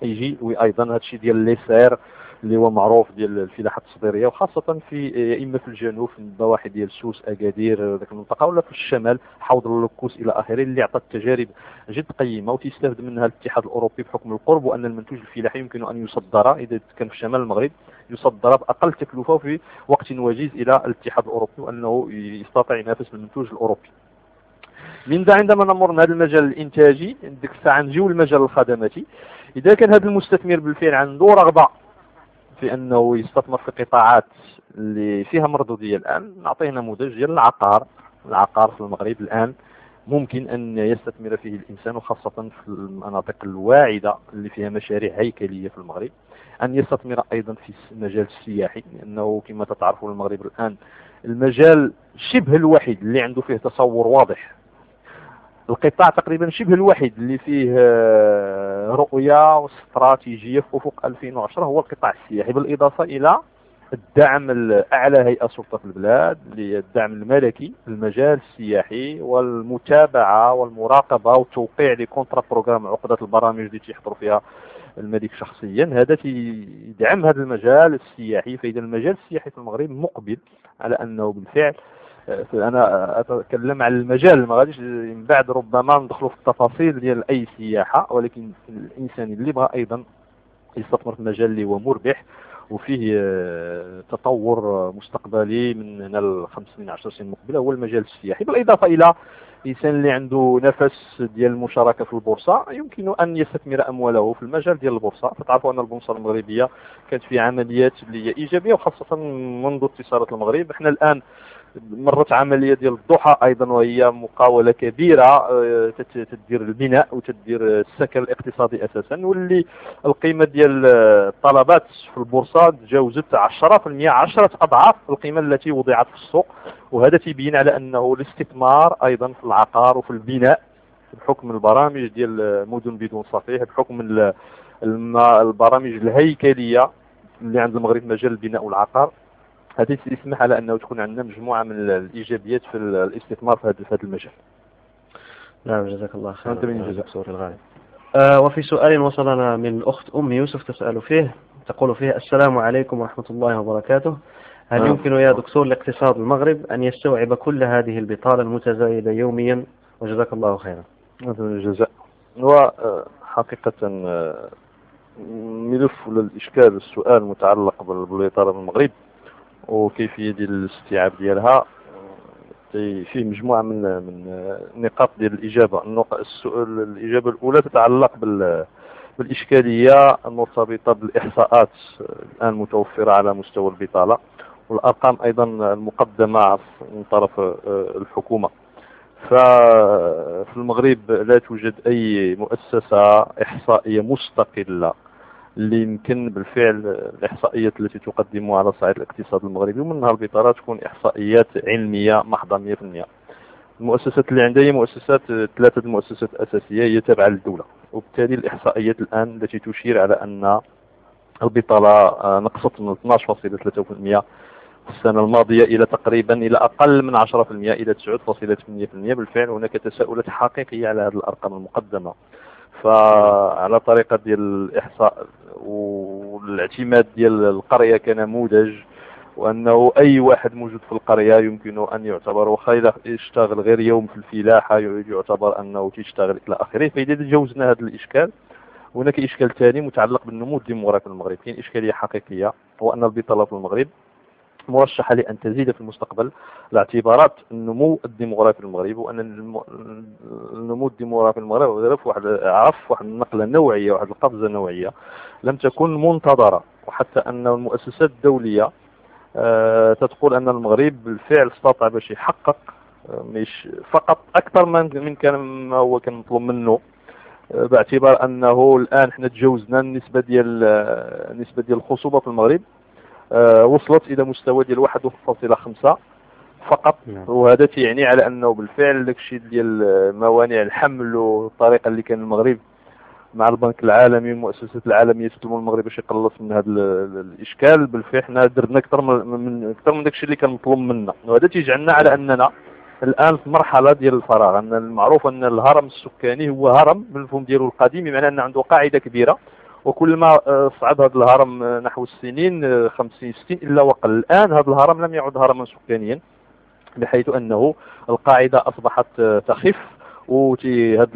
يجي وأيضا هذا الشيء ديال les serres اللي هو معروف ديال الفلاحه التصديريه وخاصة في يا إما في الجنوب في الضواحي ديال سوس أكادير ذاك المنطقة ولا في الشمال حوض اللوكوس إلى آخره اللي عطات تجارب جد قيمة وتستافد منها الاتحاد الأوروبي بحكم القرب وأن المنتوج الفلاحي يمكن أن يصدر إذا كان في شمال المغرب. يصدر بأقل تكلفة في وقت وجيز إلى الاتحاد الأوروبي وأنه يستطيع ينافس المنتوج الأوروبي. من ذا عندما نمر من هذا المجال الإنتاجي ديك الساعة نجيو للمجال الخدماتي. إذا كان هذا المستثمر بالفعل عنده رغبة في أنه يستثمر في قطاعات اللي فيها مردودية الآن نعطيه نموذج ديال العقار. العقار في المغرب الآن ممكن أن يستثمر فيه الإنسان وخاصة في المناطق الواعدة اللي فيها مشاريع هيكلية في المغرب أن يستثمر أيضا في المجال السياحي لأنه كما تتعرفون المغرب الآن المجال شبه الوحيد اللي عنده فيه تصور واضح. القطاع تقريبا شبه الوحيد اللي فيه آه، رؤية واستراتيجية في أفق 2010 هو القطاع السياحي بالإضافة إلى الدعم الأعلى هيئة سلطة البلاد للدعم الملكي في المجال السياحي والمتابعة والمراقبة والتوقيع ل contrat programme عقدة البرامج اللي تيحضر فيها الملك شخصيا. هذا يدعم هذا المجال السياحي. فإذا المجال السياحي في المغرب مقبل على أنه بالفعل أنا أتكلم عن المجال. ما غاديش من بعد ربما ندخلوا في التفاصيل ديال أي سياحة ولكن الإنسان اللي بغى أيضا يستثمر في المجال اللي هو مربح وفيه آه، تطور مستقبلي من هنا لخمس من عشر سنين مقبلة هو المجال السياحي. بالإضافة إلى الانسان اللي عنده نفس ديال المشاركة في البورصة يمكن أن يستثمر أمواله في المجال ديال البورصة. فتعرفوا أن البورصة المغربية كانت في عمليات اللي هي إيجابية وخاصة منذ اتصالات المغرب. إحنا الآن مرت عملية ديال الضحى أيضا وهي مقاولة كبيرة آه، تدير البناء وتدير السكن الاقتصادي أساسا واللي القيمة ديال الطلبات في البورصة تجاوزت 10% 10 أضعاف القيمة التي وضعت في السوق. وهذا تيبين على أنه الاستثمار أيضا في العقار وفي البناء بحكم البرامج ديال مدن بدون صفيح بحكم البرامج الهيكلية اللي عند المغرب مجال البناء والعقار. هذا يسمح على أنه تكون عندنا مجموعة من الإيجابيات في الاستثمار في هذا المجال. نعم جزاك الله خير. انت من جزاك سوري الغالي. آه وفي سؤال وصلنا من الاخت أم يوسف تسأل فيه تقول فيه السلام عليكم ورحمة الله وبركاته. هل آه. يمكن يا دكتور لاقتصاد المغرب أن يستوعب كل هذه البطالة المتزايدة يوميا وجزاك الله خيرا. الجزاء. وحقيقه آه، ملف الاشكال السؤال المتعلق بالبطاله في المغرب وكيفية ديال الاستيعاب ديالها. فيه مجموعة من من نقاط ديال الإجابة. السؤال الإجابة الأولى تتعلق بال بالإشكالية المرتبطة بالإحصاءات الآن متوفرة على مستوى البطالة. والأرقام أيضا المقدمة من طرف الحكومة. ففي المغرب لا توجد أي مؤسسة إحصائية مستقلة. اللي يمكن بالفعل الاحصائيات التي تقدمها على صعيد الاقتصاد المغربي ومنها البطاله تكون إحصائيات علمية محضة 100% المؤسسات اللي عندها هي مؤسسات ثلاثة المؤسسات الأساسية هي تابعة للدولة. وبالتالي الإحصائيات الآن التي تشير على أن البطالة آه، نقصت من 12.3% السنة الماضية إلى تقريبا إلى أقل من 10% إلى 9.8% بالفعل هناك تساؤلات حقيقية على هذه الأرقام المقدمة. فعلى طريقة ديال الإحصاء والاعتماد ديال القرية كنموذج وأنه أي واحد موجود في القرية يمكن أن يعتبر وخا يشتغل غير يوم في الفلاحة يعتبر أنه تيشتغل إلى آخره. فإذا تجاوزنا هذا الإشكال هناك إشكال ثاني متعلق بالنمو الديموغرافي في المغرب كاين إشكالية حقيقية هو أن البطالة في المغرب مرشحة لأن تزيد في المستقبل لاعتبارات النمو الديموغرافي المغربي وأن النمو الديموغرافي المغربي عرف واحد عرف واحد النقلة نوعية واحد القفزة نوعية لم تكن منتظرة وحتى أن المؤسسات الدولية أه تقول أن المغرب بالفعل استطاع باش يحقق آه، مش فقط أكثر من من كان ما هو كان مطلوب منه أه باعتبار أنه الآن إحنا تجاوزنا النسبة ديال النسبة ديال الخصوبة في المغرب. آه، وصلت إلى مستوى ديال 1.5 فقط. نعم. وهذا تيعني على أنه بالفعل داكشي ديال موانع الحمل والطريقة اللي كان المغرب مع البنك العالمي والمؤسسات العالمية تطلبوا المغرب باش يقلص من هذا الإشكال. بالفعل حنا درنا أكثر من أكثر من داكشي اللي كان مطلوب منا. وهذا تيجعلنا على أننا الآن في مرحلة ديال الفراغ. أن المعروف أن الهرم السكاني هو هرم بالمفهوم ديالو القديم بمعنى أن عنده قاعدة كبيرة. وكل ما آه، صعد هذا الهرم آه، نحو السنين 50 آه، 60 إلا وقل الآن هذا الهرم لم يعد هرما سكانيا بحيث أنه القاعدة أصبحت تخف وتي هاد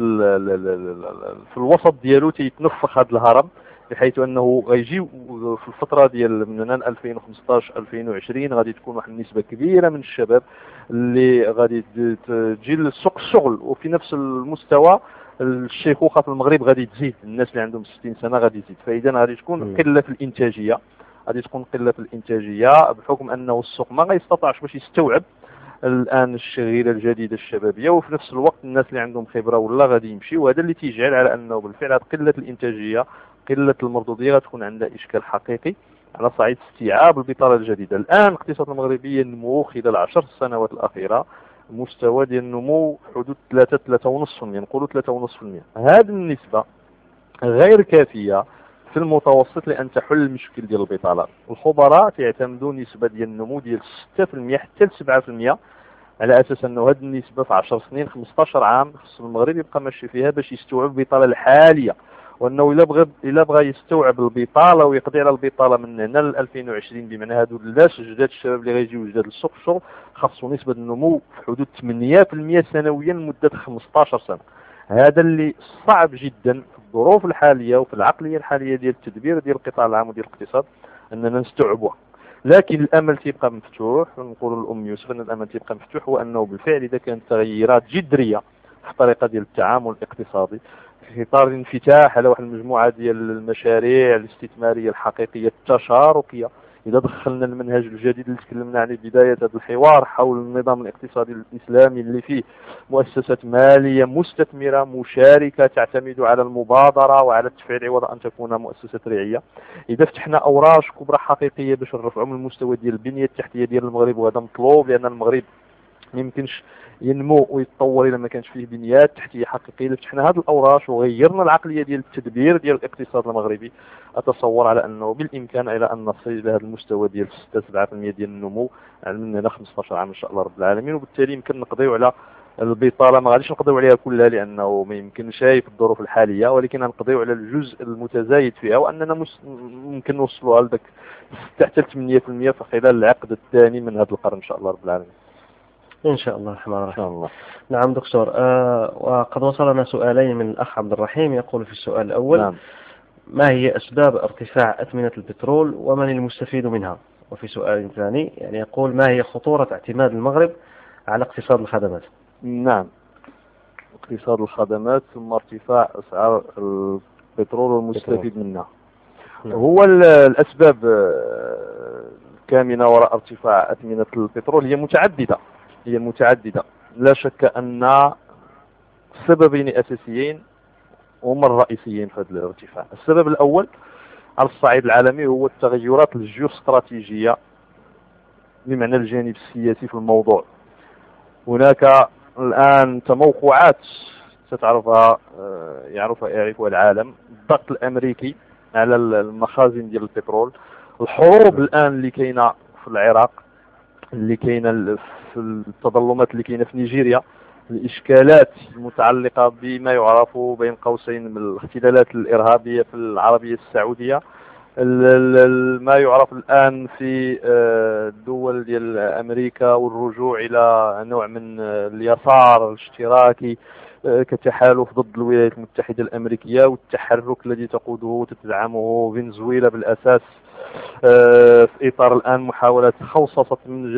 في الوسط ديالو تيتنفخ هذا الهرم بحيث أنه غيجي في الفترة ديال من 2015 2020 غادي تكون واحد النسبة كبيرة من الشباب اللي غادي تجي لسوق الشغل وفي نفس المستوى الشيخوخه في المغرب غادي تزيد الناس اللي عندهم 60 سنة غادي تزيد. فإذا غادي تكون قلة الإنتاجية. غادي تكون قلة الإنتاجية بحكم أنه السوق ما غيستطعش باش يستوعب الآن الشغيله الجديدة الشبابية وفي نفس الوقت الناس اللي عندهم خبرة ولا غادي يمشي وهذا اللي تيجعل على أنه بالفعل قلة الإنتاجية قلة المردوديه غتكون عندها إشكال حقيقي على صعيد استيعاب البطالة الجديدة. الآن الاقتصاد المغربي ينمو خلال عشر سنوات الأخيرة. مستوى ديال النمو حدود 3 3.5% نقولوا 3.5% هذه النسبة غير كافية في المتوسط لأن تحل المشكل ديال البطاله الخبراء تعتمدوا نسبة ديال النمو ديال 6% حتى ل 7% على أساس أنه هذه النسبة في 10 سنين 15 عام خص المغرب يبقى ماشي فيها باش يستوعب البطالة الحالية. وأنه إلا بغى إلا بغى يستوعب البطالة ويقضي على البطالة من هنا ل 2020 بمعنى هادو الناس جداد الشباب اللي غيجيو جداد للسوق الشغل خاصو نسبة النمو في حدود 8% سنويا لمدة 15 سنة. هذا اللي صعب جدا في الظروف الحالية وفي العقلية الحالية ديال التدبير ديال القطاع العام وديال الاقتصاد أننا نستوعبوها لكن الأمل تيبقى مفتوح ونقول الام يوسف أن الأمل تيبقى مفتوح وأنه بالفعل إذا كانت تغييرات جذرية في الطريقة ديال التعامل الاقتصادي في إطار الانفتاح على واحد المجموعة ديال المشاريع الاستثمارية الحقيقية التشاركيه إذا دخلنا المنهج الجديد اللي تكلمنا عليه بداية هذا الحوار حول النظام الاقتصادي الإسلامي اللي فيه مؤسسات مالية مستثمرة مشاركة تعتمد على المبادرة وعلى التفعيل عوض أن تكون مؤسسات ريعية. إذا فتحنا اوراش كبرى حقيقية باش نرفعوا من المستوى ديال البنية التحتية ديال المغرب وهذا مطلوب لأن المغرب ما يمكنش ينمو ويتطور إذا ما كانش فيه بنيات تحتية حقيقية. اذا فتحنا هذه الأوراش وغيرنا العقلية ديال التدبير ديال الاقتصاد المغربي أتصور على أنه بالإمكان إلى أن نصل إلى هذا المستوى ديال 6 7% ديال النمو من هنا 15 عام إن شاء الله رب العالمين. وبالتالي يمكن نقضيو على البطالة. ما غاديش نقضيو عليها كلها لأنه ما يمكنش في الظروف الحالية ولكن نقضيو على الجزء المتزايد فيها. وأننا. ممكن نوصلوا لذاك حتى 8% في خلال العقد الثاني من هذا القرن إن شاء الله رب العالمين. إن شاء الله الرحمن الرحيم. الله. نعم دكتور آه وقد وصلنا سؤالين من الأخ عبد الرحيم يقول في السؤال الأول نعم. ما هي أسباب ارتفاع أثمنة البترول ومن المستفيد منها؟ وفي سؤال ثاني يعني يقول ما هي خطورة اعتماد المغرب على اقتصاد الخدمات؟ نعم. اقتصاد الخدمات ثم ارتفاع أسعار البترول والمستفيد منها. نعم. هو الأسباب الكامنة وراء ارتفاع أثمنة البترول هي متعددة. هي متعددة. لا شك أن سببين أساسيين هما الرئيسيين في هذا الارتفاع. السبب الأول على الصعيد العالمي هو التغيرات الجيوستراتيجية بمعنى الجانب السياسي في الموضوع. هناك الآن تموقعات ستعرفها آه، يعرفها يعرفها العالم. الضغط الأمريكي على المخازن ديال البترول. الحروب الآن اللي كاينة في العراق اللي كاينة في التظلمات اللي كاينة في نيجيريا الإشكالات المتعلقة بما يعرف بين قوسين من الإرهابية في العربية السعودية. ما يعرف الآن في آه، الدول ديال أمريكا والرجوع إلى نوع من اليسار الاشتراكي آه، كتحالف ضد الولايات المتحدة الأمريكية والتحرك الذي تقوده وتدعمه فنزويلا بالأساس. آه، في إطار الآن محاولة خوصصة من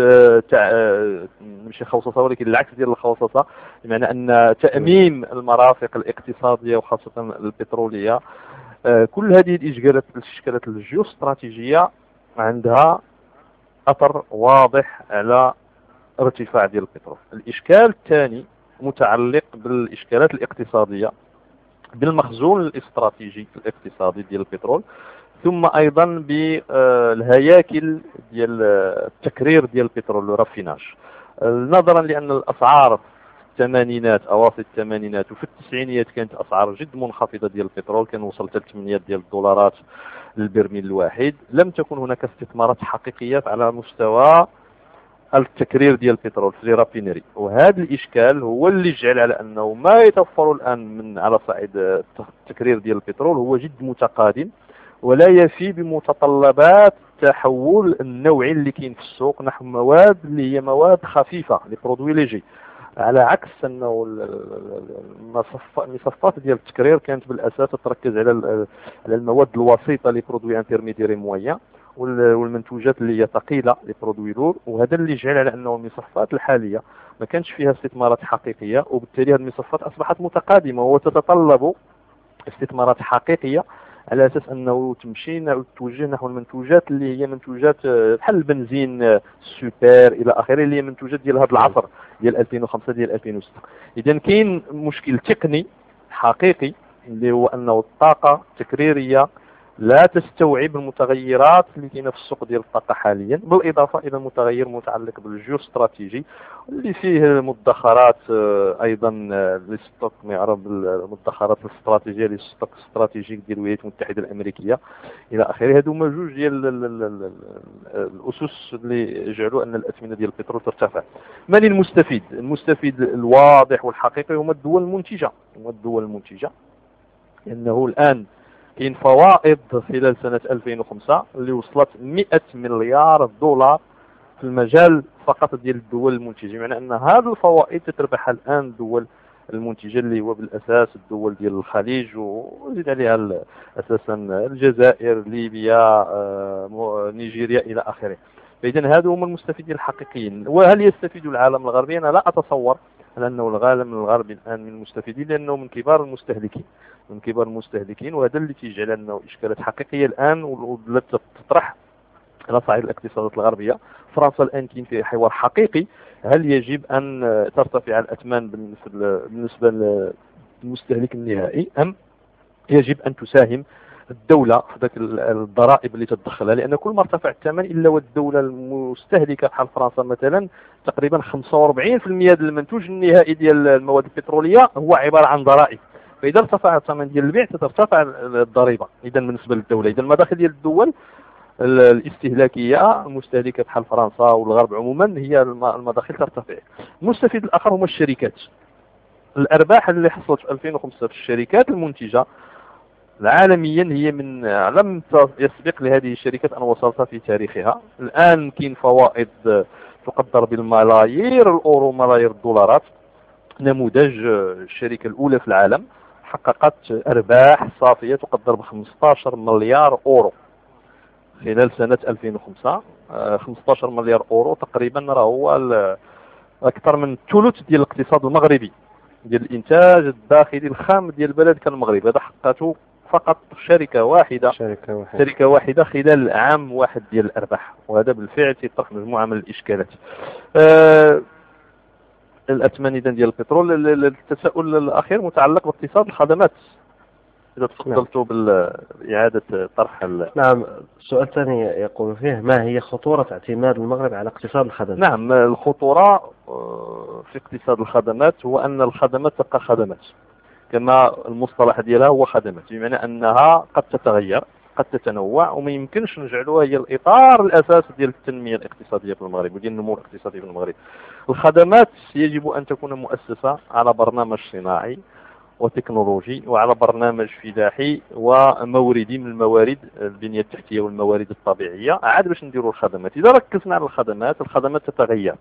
تاع آه، ماشي خوصصة ولكن العكس ديال الخوصصة بمعنى أن تاميم المرافق الاقتصادية وخاصة البترولية آه، كل هذه الاشكالات الاشكالات الجيوستراتيجية عندها أثر واضح على ارتفاع ديال البترول. الإشكال الثاني متعلق بالإشكالات الاقتصادية بالمخزون الاستراتيجي الاقتصادي ديال البترول. ثم أيضا بالهياكل ديال التكرير ديال البترول رافيناج نظرا لأن الأسعار الثمانينات اواسط الثمانينات وفي التسعينيات كانت اسعار جد منخفضة ديال البترول كان وصل حتى 8 ديال الدولارات للبرميل الواحد. لم تكن هناك استثمارات حقيقية على مستوى التكرير ديال البترول في raffinerie وهذا الإشكال هو اللي جعل على أنه ما يتوفر الآن من على صعيد التكرير ديال البترول هو جد متقادم. ولا يفي بمتطلبات التحول النوعي اللي كاين في السوق. نحو مواد اللي هي مواد خفيفة les produits légers. على عكس أنه المصفات ديال التكرير كانت بالأساس تركز على على المواد الوسيطة les produits intermédiaires moyens والمنتوجات اللي هي ثقيلة les produits lourds. وهذا اللي جعل على أنه المصفات الحالية ما كانش فيها استثمارات حقيقية وبالتالي هذه المصفات أصبحت متقادمة وتتطلب استثمارات حقيقية على أساس أنه تمشي توجه نحو المنتوجات اللي هي منتوجات آه، بحال البنزين آه، السوبر إلى آخره اللي هي منتوجات ديال هذا العصر ديال 2005 ديال 2006 إذا كاين مشكل تقني حقيقي اللي هو أنه الطاقة التكريريه لا تستوعب المتغيرات اللي كاينة في السوق ديال الطاقة حاليا بالإضافة إلى متغير متعلق بالجيو استراتيجي اللي فيه مدخرات آه، أيضا آه، للستوك ما يعرف بالمدخرات الاستراتيجية للستوك استراتيجي ديال الولايات المتحدة الأمريكية إلى آخره. هذو هما جوج ديال الأسس اللي جعلوا أن الأثمنة ديال البترول ترتفع. من المستفيد؟ المستفيد الواضح والحقيقي هما الدول المنتجة. هما الدول المنتجة. لأنه الآن كاين فوائد خلال سنة 2005 اللي وصلت 100 مليار دولار في المجال فقط ديال الدول المنتجة معنى أن هذه الفوائد تتربحها الآن الدول المنتجة اللي هو بالأساس الدول ديال الخليج وزيد عليها أساسا الجزائر ليبيا آه، نيجيريا إلى آخره. فإذا هذو هم المستفيدين الحقيقيين. وهل يستفيد العالم الغربي؟ أنا لا أتصور على أنه العالم الغربي الآن من المستفيدين لأنه من كبار المستهلكين. من كبار المستهلكين وهذا اللي تيجعل لنا إشكالات حقيقية الآن تطرح على صعيد الاقتصادات الغربية. فرنسا الآن كاين فيها حوار حقيقي. هل يجب أن ترتفع الأثمان بالنسبة بالنسبة للمستهلك النهائي أم يجب أن تساهم الدولة في ذاك الضرائب اللي تدخلها لأن كل ما ارتفع الثمن إلا والدولة المستهلكة بحال فرنسا مثلا تقريبا 45% ديال المنتوج النهائي ديال المواد البترولية هو عبارة عن ضرائب. فإذا ارتفع الثمن ديال البيع سترتفع الضريبة. اذا بالنسبة للدولة اذا المداخل ديال الدول الاستهلاكية المستهلكة بحال فرنسا والغرب عموما هي المداخل ترتفع. المستفيد الآخر هما الشركات. الأرباح اللي حصلت في 2005 في الشركات المنتجة عالميا هي من لم يسبق لهذه الشركات أن وصلتها في تاريخها. الآن كاين فوائد تقدر بالملايير الأورو ملايير الدولارات. نموذج الشركة الأولى في العالم حققت أرباح صافية تقدر ب 15 مليار أورو. خلال سنة 2005 15 آه، مليار أورو تقريبا راه هو أكثر من ثلث ديال الاقتصاد المغربي ديال الإنتاج الداخلي الخام ديال البلد كان المغرب هذا حققته فقط شركة واحدة. شركة واحدة. شركة واحدة خلال عام واحد ديال الأرباح. وهذا بالفعل تطرح مجموعة من الإشكالات. أه الاثمان اذا ديال البترول التساؤل الأخير متعلق باقتصاد الخدمات. إذا تفضلتوا نعم. باعاده طرح نعم السؤال الثاني يقول فيه ما هي خطورة اعتماد المغرب على اقتصاد الخدمات؟ نعم الخطورة آه، في اقتصاد الخدمات هو أن الخدمات تبقى خدمات. كما المصطلح ديالها هو خدمات بمعنى أنها قد تتغير قد تتنوع وما يمكنش نجعلوها هي الإطار الاساسي ديال التنمية الاقتصادية في المغرب وديال النمو الاقتصادي في المغرب. الخدمات يجب أن تكون مؤسسة على برنامج صناعي وتكنولوجي وعلى برنامج فلاحي وموردي من الموارد البنية التحتية والموارد الطبيعية. عاد باش نديروا الخدمات. إذا ركزنا على الخدمات الخدمات تتغير.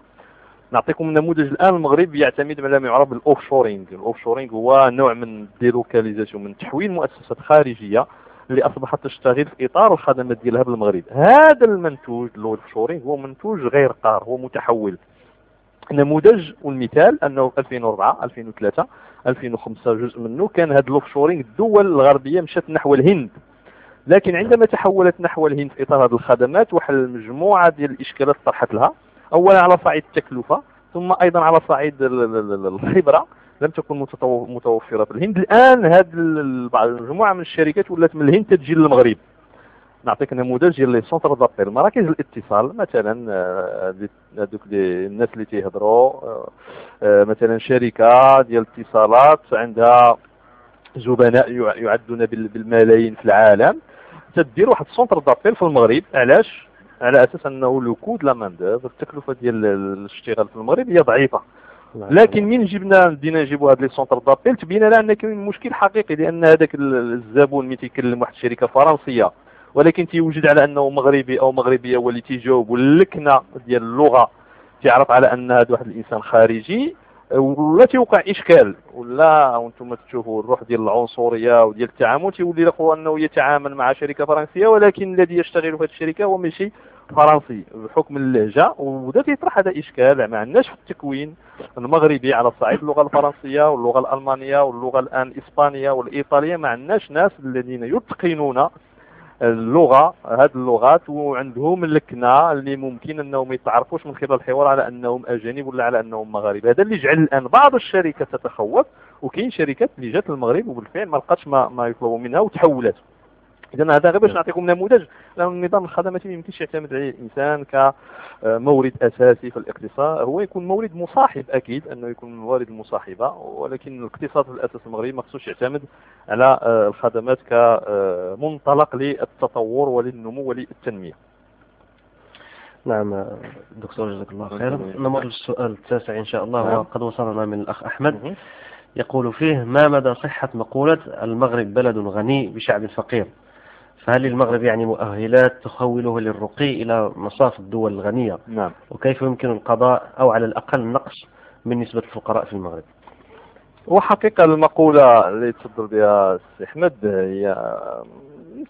نعطيكم نموذج الآن المغرب يعتمد على ما يعرف بال offshoring ال offshoring هو نوع من délocalisation من تحويل مؤسسات خارجية اللي أصبحت تشتغل في إطار الخدمات ديالها بالمغرب. هذا المنتوج ال offshoring هو منتوج غير قار هو متحول. نموذج والمثال أنه في 2004 2003 2005 جزء منه كان هذا ال offshoring الدول الغربية مشات نحو الهند. لكن عندما تحولت نحو الهند في إطار هذه الخدمات وحل مجموعه ديال الإشكالات طرحت لها. اولا على صعيد التكلفه ثم أيضا على صعيد الخبرة لم تكن متوفرة في الهند. الآن هذه مجموعه من الشركات ولات من الهند تجي للمغرب. نعطيك نموذج ديال les centres d'appel مراكز الاتصال مثلا آه، هذوك الناس اللي تيهضروا آه، آه، مثلا شركة ديال الاتصالات عندها زبناء يعدون بالملايين في العالم. تدير واحد ال centre d'appel في المغرب. علاش؟ على أساس أنه le coût de la main التكلفة ديال الاشتغال في المغرب هي ضعيفة. لكن من جبنا بدينا نجيبوا هاد les centres d'appel تبين لنا أن كاين مشكل حقيقي لأن هذاك الزبون ملي تيكلم واحد الشركة فرنسية ولكن تيوجد على أنه مغربي أو مغربية هو اللي تيجاوب واللكنه ديال اللغة تعرف على أن هذا واحد الإنسان خارجي ولا تيوقع إشكال ولا وأنتم تشوفوا الروح ديال العنصرية وديال التعامل تيولي يقول أنه يتعامل مع شركة فرنسية ولكن الذي يشتغل في هذه الشركة هو ماشي فرنسي بحكم اللهجة وبدا تيطرح هذا إشكال. ما عندناش في التكوين المغربي على صعيد اللغة الفرنسية واللغة الألمانية واللغة الآن الاسبانيه والإيطالية. ما عندناش ناس الذين يتقنون اللغة هذه اللغات وعندهم اللكنه اللي ممكن أنهم يتعرفوش من خلال الحوار على أنهم أجانب ولا على أنهم مغاربه هذا اللي جعل الآن بعض الشركات تتخوف وكاين شركات اللي جات للمغرب وبالفعل ما لقاتش ما, ما يطلبوا منها وتحولت. اذا هذا غير باش نعم. نعطيكم نموذج. لأن النظام الخدماتي ما يمكنش يعتمد عليه الإنسان كمورد أساسي في الاقتصاد. هو يكون مورد مصاحب أكيد أنه يكون موارد المصاحبه ولكن الاقتصاد في الأساس المغربي ما خصوش يعتمد على آه، الخدمات كمنطلق للتطور وللنمو وللتنمية. نعم دكتور جزاك الله خيرا. نمر للسؤال التاسع إن شاء الله نعم. وقد وصلنا من الأخ أحمد. يقول فيه ما مدى صحة مقولة المغرب بلد غني بشعب فقير فهل المغرب يعني مؤهلات تخوله للرقي إلى مصاف الدول الغنية؟ نعم. وكيف يمكن القضاء أو على الأقل النقص من نسبة الفقراء في المغرب؟ وحقيقة المقولة اللي تفضل بها السي أحمد هي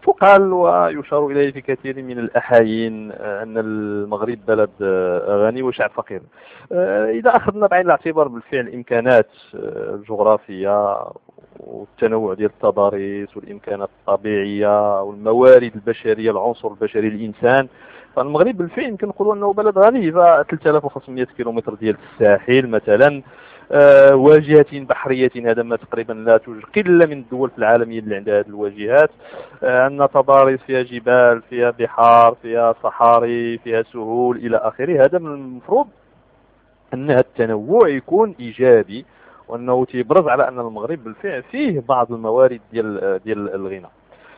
تقال ويشار إليه في كثير من الأحايين أن المغرب بلد غني وشعب فقير. إذا أخذنا بعين الاعتبار بالفعل الإمكانات الجغرافية والتنوع ديال التضاريس والإمكانات الطبيعية والموارد البشرية العنصر البشري الإنسان. فالمغرب بالفعل يمكن نقولوا أنه بلد غني ف 3500 كيلومتر ديال الساحل مثلا. آه واجهة بحرية هذا ما تقريبا لا توجد قلة من الدول في العالم اللي عندها هذه الواجهات. آه عندنا تضاريس فيها جبال فيها بحار فيها صحاري فيها سهول إلى آخره. هذا من المفروض أن التنوع يكون إيجابي. وأنه تيبرز على أن المغرب بالفعل فيه بعض الموارد ديال ديال الغنى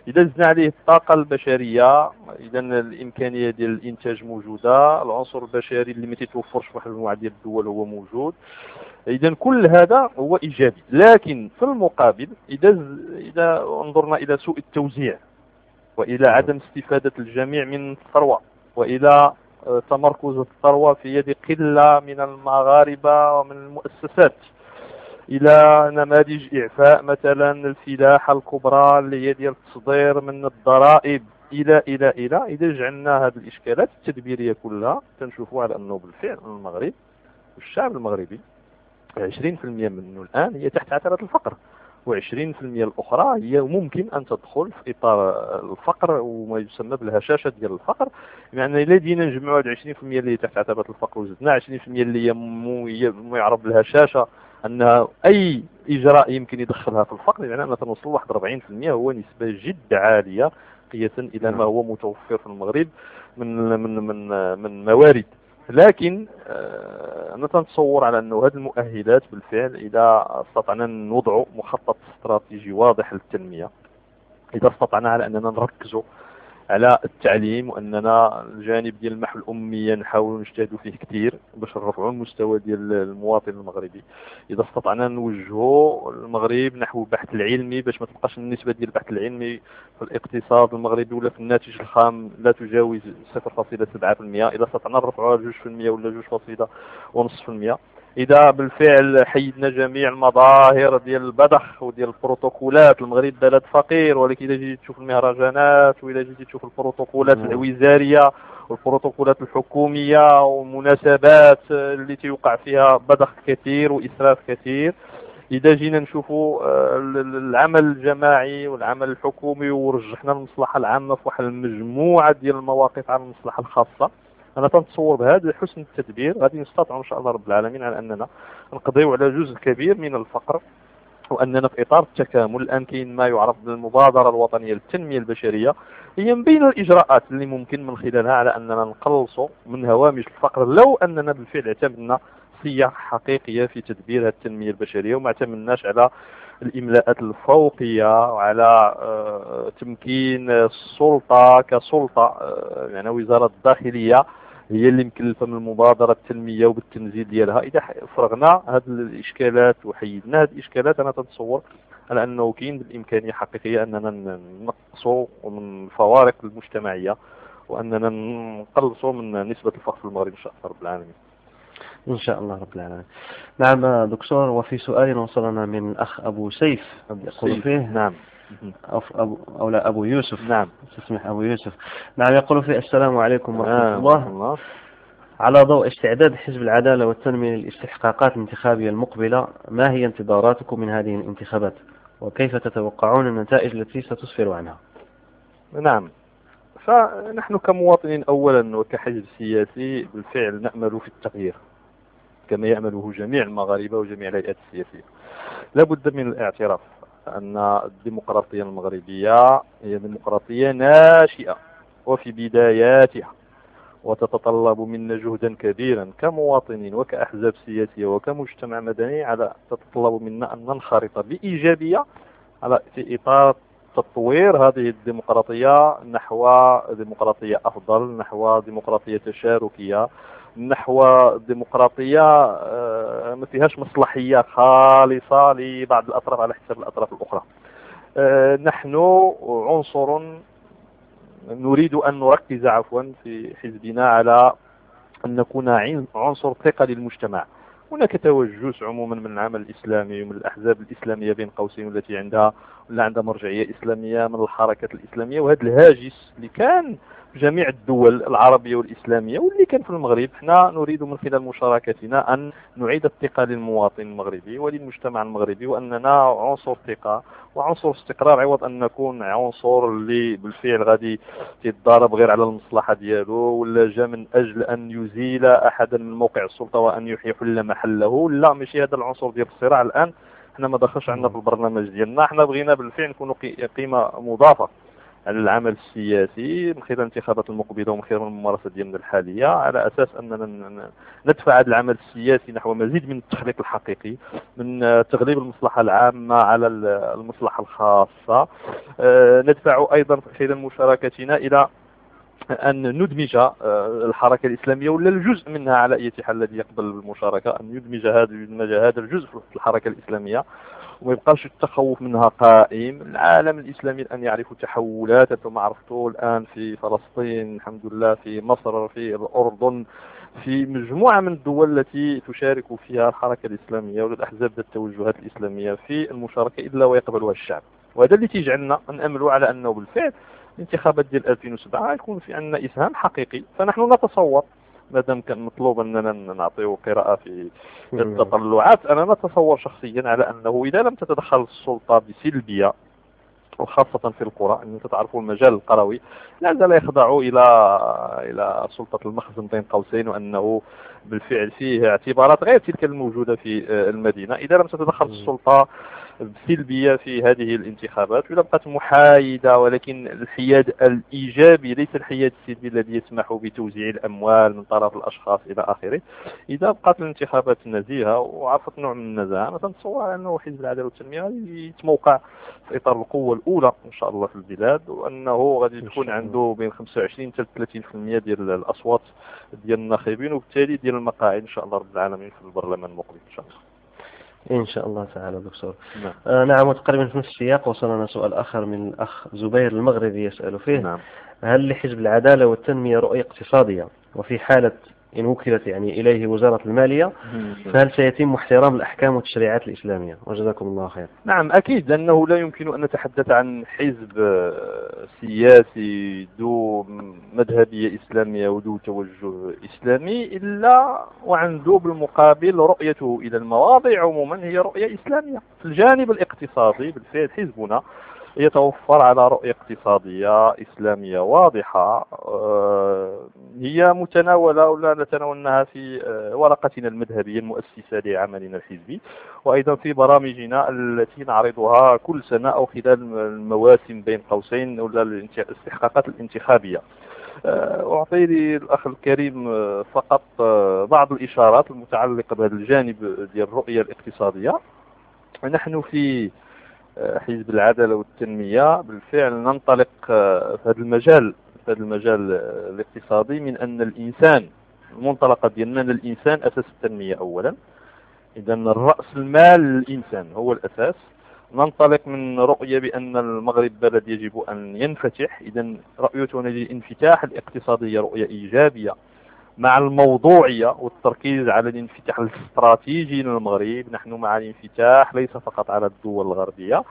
إذا زدنا عليه الطاقة البشرية إذا الإمكانية ديال الإنتاج موجودة العنصر البشري اللي ما تيتوفرش في واحد المجموعه ديال الدول هو موجود. إذا كل هذا هو إيجابي. لكن في المقابل إذا إذا انظرنا إلى سوء التوزيع وإلى عدم استفادة الجميع من الثروة وإلى تمركز الثروة في يد قلة من المغاربة ومن المؤسسات. إلى نماذج إعفاء. مثلا الفلاحه الكبرى اللي هي ديال التصدير من الضرائب. إلى إلى إلى. إذا جعلنا هذه الإشكالات التدبيرية كلها تنشوفوا على أنه بالفعل المغرب والشعب المغربي 20% منه الآن هي تحت عتبه الفقر و20% الأخرى هي ممكن أن تدخل في إطار الفقر وما يسمى بالهشاشة ديال الفقر. يعني إلا دينا نجمعوا هاد 20% اللي تحت عتبة الفقر وزدنا 20% اللي هي مو يعرف بالهشاشة. أن أي إجراء يمكن يدخلها في الفقر يعني اننا تنوصل لواحد 40% هو نسبة جد عالية قياسا إلى ما نعم. هو متوفر في المغرب من من من من موارد لكن آه، أنا تنتصور على انه هذه المؤهلات بالفعل إذا استطعنا نوضع مخطط استراتيجي واضح للتنمية إذا استطعنا على أننا نركزوا على التعليم وأننا الجانب ديال المحو الاميه نحاولوا نجتهدوا فيه كثير باش نرفعوا المستوى ديال المواطن المغربي. إذا استطعنا نوجهوا المغرب نحو البحث العلمي باش ما تبقاش النسبة ديال البحث العلمي في الاقتصاد المغربي ولا في الناتج الخام لا تجاوز 0.7% إذا استطعنا نرفعوها ل 2% ولا 2.5% إذا بالفعل حيدنا جميع المظاهر ديال البذخ وديال البروتوكولات المغرب بلد فقير ولكن إذا جيتي تشوف المهرجانات وإذا جيتي تشوف البروتوكولات الوزارية والبروتوكولات الحكومية والمناسبات اللي تيوقع فيها بذخ كثير وإسراف كثير. إذا جينا نشوفوا آه، العمل الجماعي والعمل الحكومي ورجحنا المصلحة العامة في واحد المجموعة ديال المواقف على المصلحة الخاصة. أنا تنتصور بهذا حسن التدبير. غادي نستطيع إن شاء الله رب العالمين على أننا نقضيو على جزء كبير من الفقر وأننا في إطار التكامل. الآن كاين ما يعرف بالمبادره الوطنية للتنمية البشرية. هي من بين الإجراءات اللي ممكن من خلالها على أننا نقلصوا من هوامش الفقر لو أننا بالفعل اعتمدنا سياق حقيقية في تدبير التنمية البشرية وما اعتمدناش على الإملاءات الفوقية وعلى آه، تمكين السلطة كسلطة آه، يعني وزارة الداخلية. هي اللي مكلفه من المبادرة التنمية وبالتنزيل ديالها. إذا فرغنا هذه الإشكالات وحيدنا هذه الإشكالات أنا تتصور على أنه كاين بالإمكانية حقيقية أننا نقصوا من الفوارق المجتمعية وأننا نقلصوا من نسبة الفقر في المغرب إن شاء الله رب العالمين. إن شاء الله رب العالمين. نعم دكتور وفي سؤال وصلنا من الأخ أبو سيف أبو يقول فيه نعم. أبو أو لا أبو يوسف. نعم. تسمح أبو يوسف. نعم يقول فيه السلام عليكم ورحمة نعم. الله. الله. على ضوء استعداد حزب العدالة والتنمية للاستحقاقات الانتخابية المقبلة ما هي انتظاراتكم من هذه الانتخابات؟ وكيف تتوقعون النتائج التي ستسفر عنها؟ نعم. فنحن كمواطنين أولا وكحزب سياسي بالفعل نأمل في التغيير كما يعمله جميع المغاربة وجميع الهيئات السياسية. لابد من الاعتراف. أن الديمقراطية المغربية هي ديمقراطية ناشئة وفي بداياتها وتتطلب منا جهدا كبيرا كمواطنين وكأحزاب سياسية وكمجتمع مدني على تتطلب منا أن ننخرط بإيجابية على في إطار تطوير هذه الديمقراطية نحو ديمقراطية أفضل نحو ديمقراطية تشاركية نحو ديمقراطية آه، ما فيهاش مصلحيات خالصة لبعض الأطراف على حساب الأطراف الأخرى. آه، نحن عنصر نريد أن نركز عفوا في حزبنا على أن نكون عنصر ثقة للمجتمع. هناك توجس عموما من العمل الإسلامي ومن الأحزاب الإسلامية بين قوسين التي عندها ولا عندها مرجعية إسلامية من الحركات الإسلامية. وهذا الهاجس اللي كان جميع الدول العربية والإسلامية واللي كان في المغرب. إحنا نريد من خلال مشاركتنا أن نعيد الثقة للمواطن المغربي وللمجتمع المغربي وأننا عنصر ثقة وعنصر استقرار عوض أن نكون عنصر اللي بالفعل غادي يتضارب غير على المصلحة ديالو ولا جا من أجل أن يزيل أحدا من موقع السلطة وأن يحل محله. لا ماشي هذا العنصر ديال الصراع. الآن إحنا ما دخلش عندنا في البرنامج ديالنا. إحنا بغينا بالفعل نكونوا قيمة مضافة. على العمل السياسي من خلال الانتخابات المقبلة ومن خلال الممارسة ديالنا الحالية على أساس أننا ندفع هذا العمل السياسي نحو مزيد من التخليق الحقيقي من تغليب المصلحة العامة على المصلحة الخاصة. آه، ندفع أيضا خلال مشاركتنا إلى أن ندمج آه، الحركة الإسلامية ولا الجزء منها على أي حال الذي يقبل المشاركة أن يدمج هذا يدمج هذا الجزء في الحركة الإسلامية. وما يبقاش التخوف منها قائم. العالم الإسلامي الآن يعرف تحولات ثم عرفتوا الآن في فلسطين الحمد لله في مصر في الأردن في مجموعة من الدول التي تشارك فيها الحركة الإسلامية والأحزاب ذات التوجهات الإسلامية في المشاركة إلا ويقبلها الشعب. وهذا اللي تيجعلنا نأمل على أنه بالفعل الانتخابات ديال 2007 يكون في عندنا إسهام حقيقي. فنحن نتصور ما دام كان مطلوب أننا نعطيه قراءة في التطلعات. أنا نتصور شخصيا على أنه إذا لم تتدخل السلطة بسلبية وخاصة في القرى أن تعرفوا المجال القروي لا زال يخضع إلى إلى سلطة المخزن بين قوسين وأنه بالفعل فيه اعتبارات غير تلك الموجودة في المدينة. إذا لم تتدخل السلطة سلبية في هذه الانتخابات ولا بقت محايدة ولكن الحياد الإيجابي ليس الحياد السلبي الذي يسمح بتوزيع الأموال من طرف الأشخاص إلى آخره. إذا بقت الانتخابات نزيهة وعرفت نوع من النزاهة مثلا تصور أنه حزب العدالة والتنمية يتموقع في إطار القوة الأولى إن شاء الله في البلاد وأنه غادي تكون عنده بين 25 حتى 30% ديال الأصوات ديال الناخبين وبالتالي ديال المقاعد إن شاء الله رب العالمين في البرلمان المقبل إن شاء الله. إن شاء الله تعالى دكتور. نعم, آه نعم وتقريبا في نفس السياق وصلنا سؤال آخر من الأخ زبير المغربي يسأل فيه. نعم. هل لحزب العدالة والتنمية رؤية اقتصادية؟ وفي حالة إن وكلت يعني إليه وزارة المالية فهل سيتم احترام الأحكام والتشريعات الإسلامية؟ وجزاكم الله خير. نعم أكيد لأنه لا يمكن أن نتحدث عن حزب سياسي ذو مذهبية إسلامية وذو توجه إسلامي إلا وعنده بالمقابل رؤيته إلى المواضيع عموما هي رؤية إسلامية. في الجانب الاقتصادي بالفعل حزبنا يتوفر على رؤية اقتصادية إسلامية واضحة. آه، هي متناولة ولا نتناولناها في آه، ورقتنا المذهبية المؤسسة لعملنا الحزبي. وأيضا في برامجنا التي نعرضها كل سنة أو خلال المواسم بين قوسين ولا الاستحقاقات الانتخابية. آه، أعطي لي الأخ الكريم فقط بعض الإشارات المتعلقة بهذا الجانب ديال الرؤية الاقتصادية. نحن في حزب العدالة والتنمية بالفعل ننطلق آه، في هذا المجال في هذا المجال آه، الاقتصادي من أن الإنسان المنطلقة ديالنا أن الإنسان أساس التنمية أولا. إذا الرأس المال الإنسان هو الأساس. ننطلق من رؤية بأن المغرب بلد يجب أن ينفتح. إذا رؤيتنا للانفتاح الاقتصادي رؤية إيجابية. مع الموضوعية والتركيز على الانفتاح الاستراتيجي للمغرب. نحن مع الانفتاح ليس فقط على الدول الغربية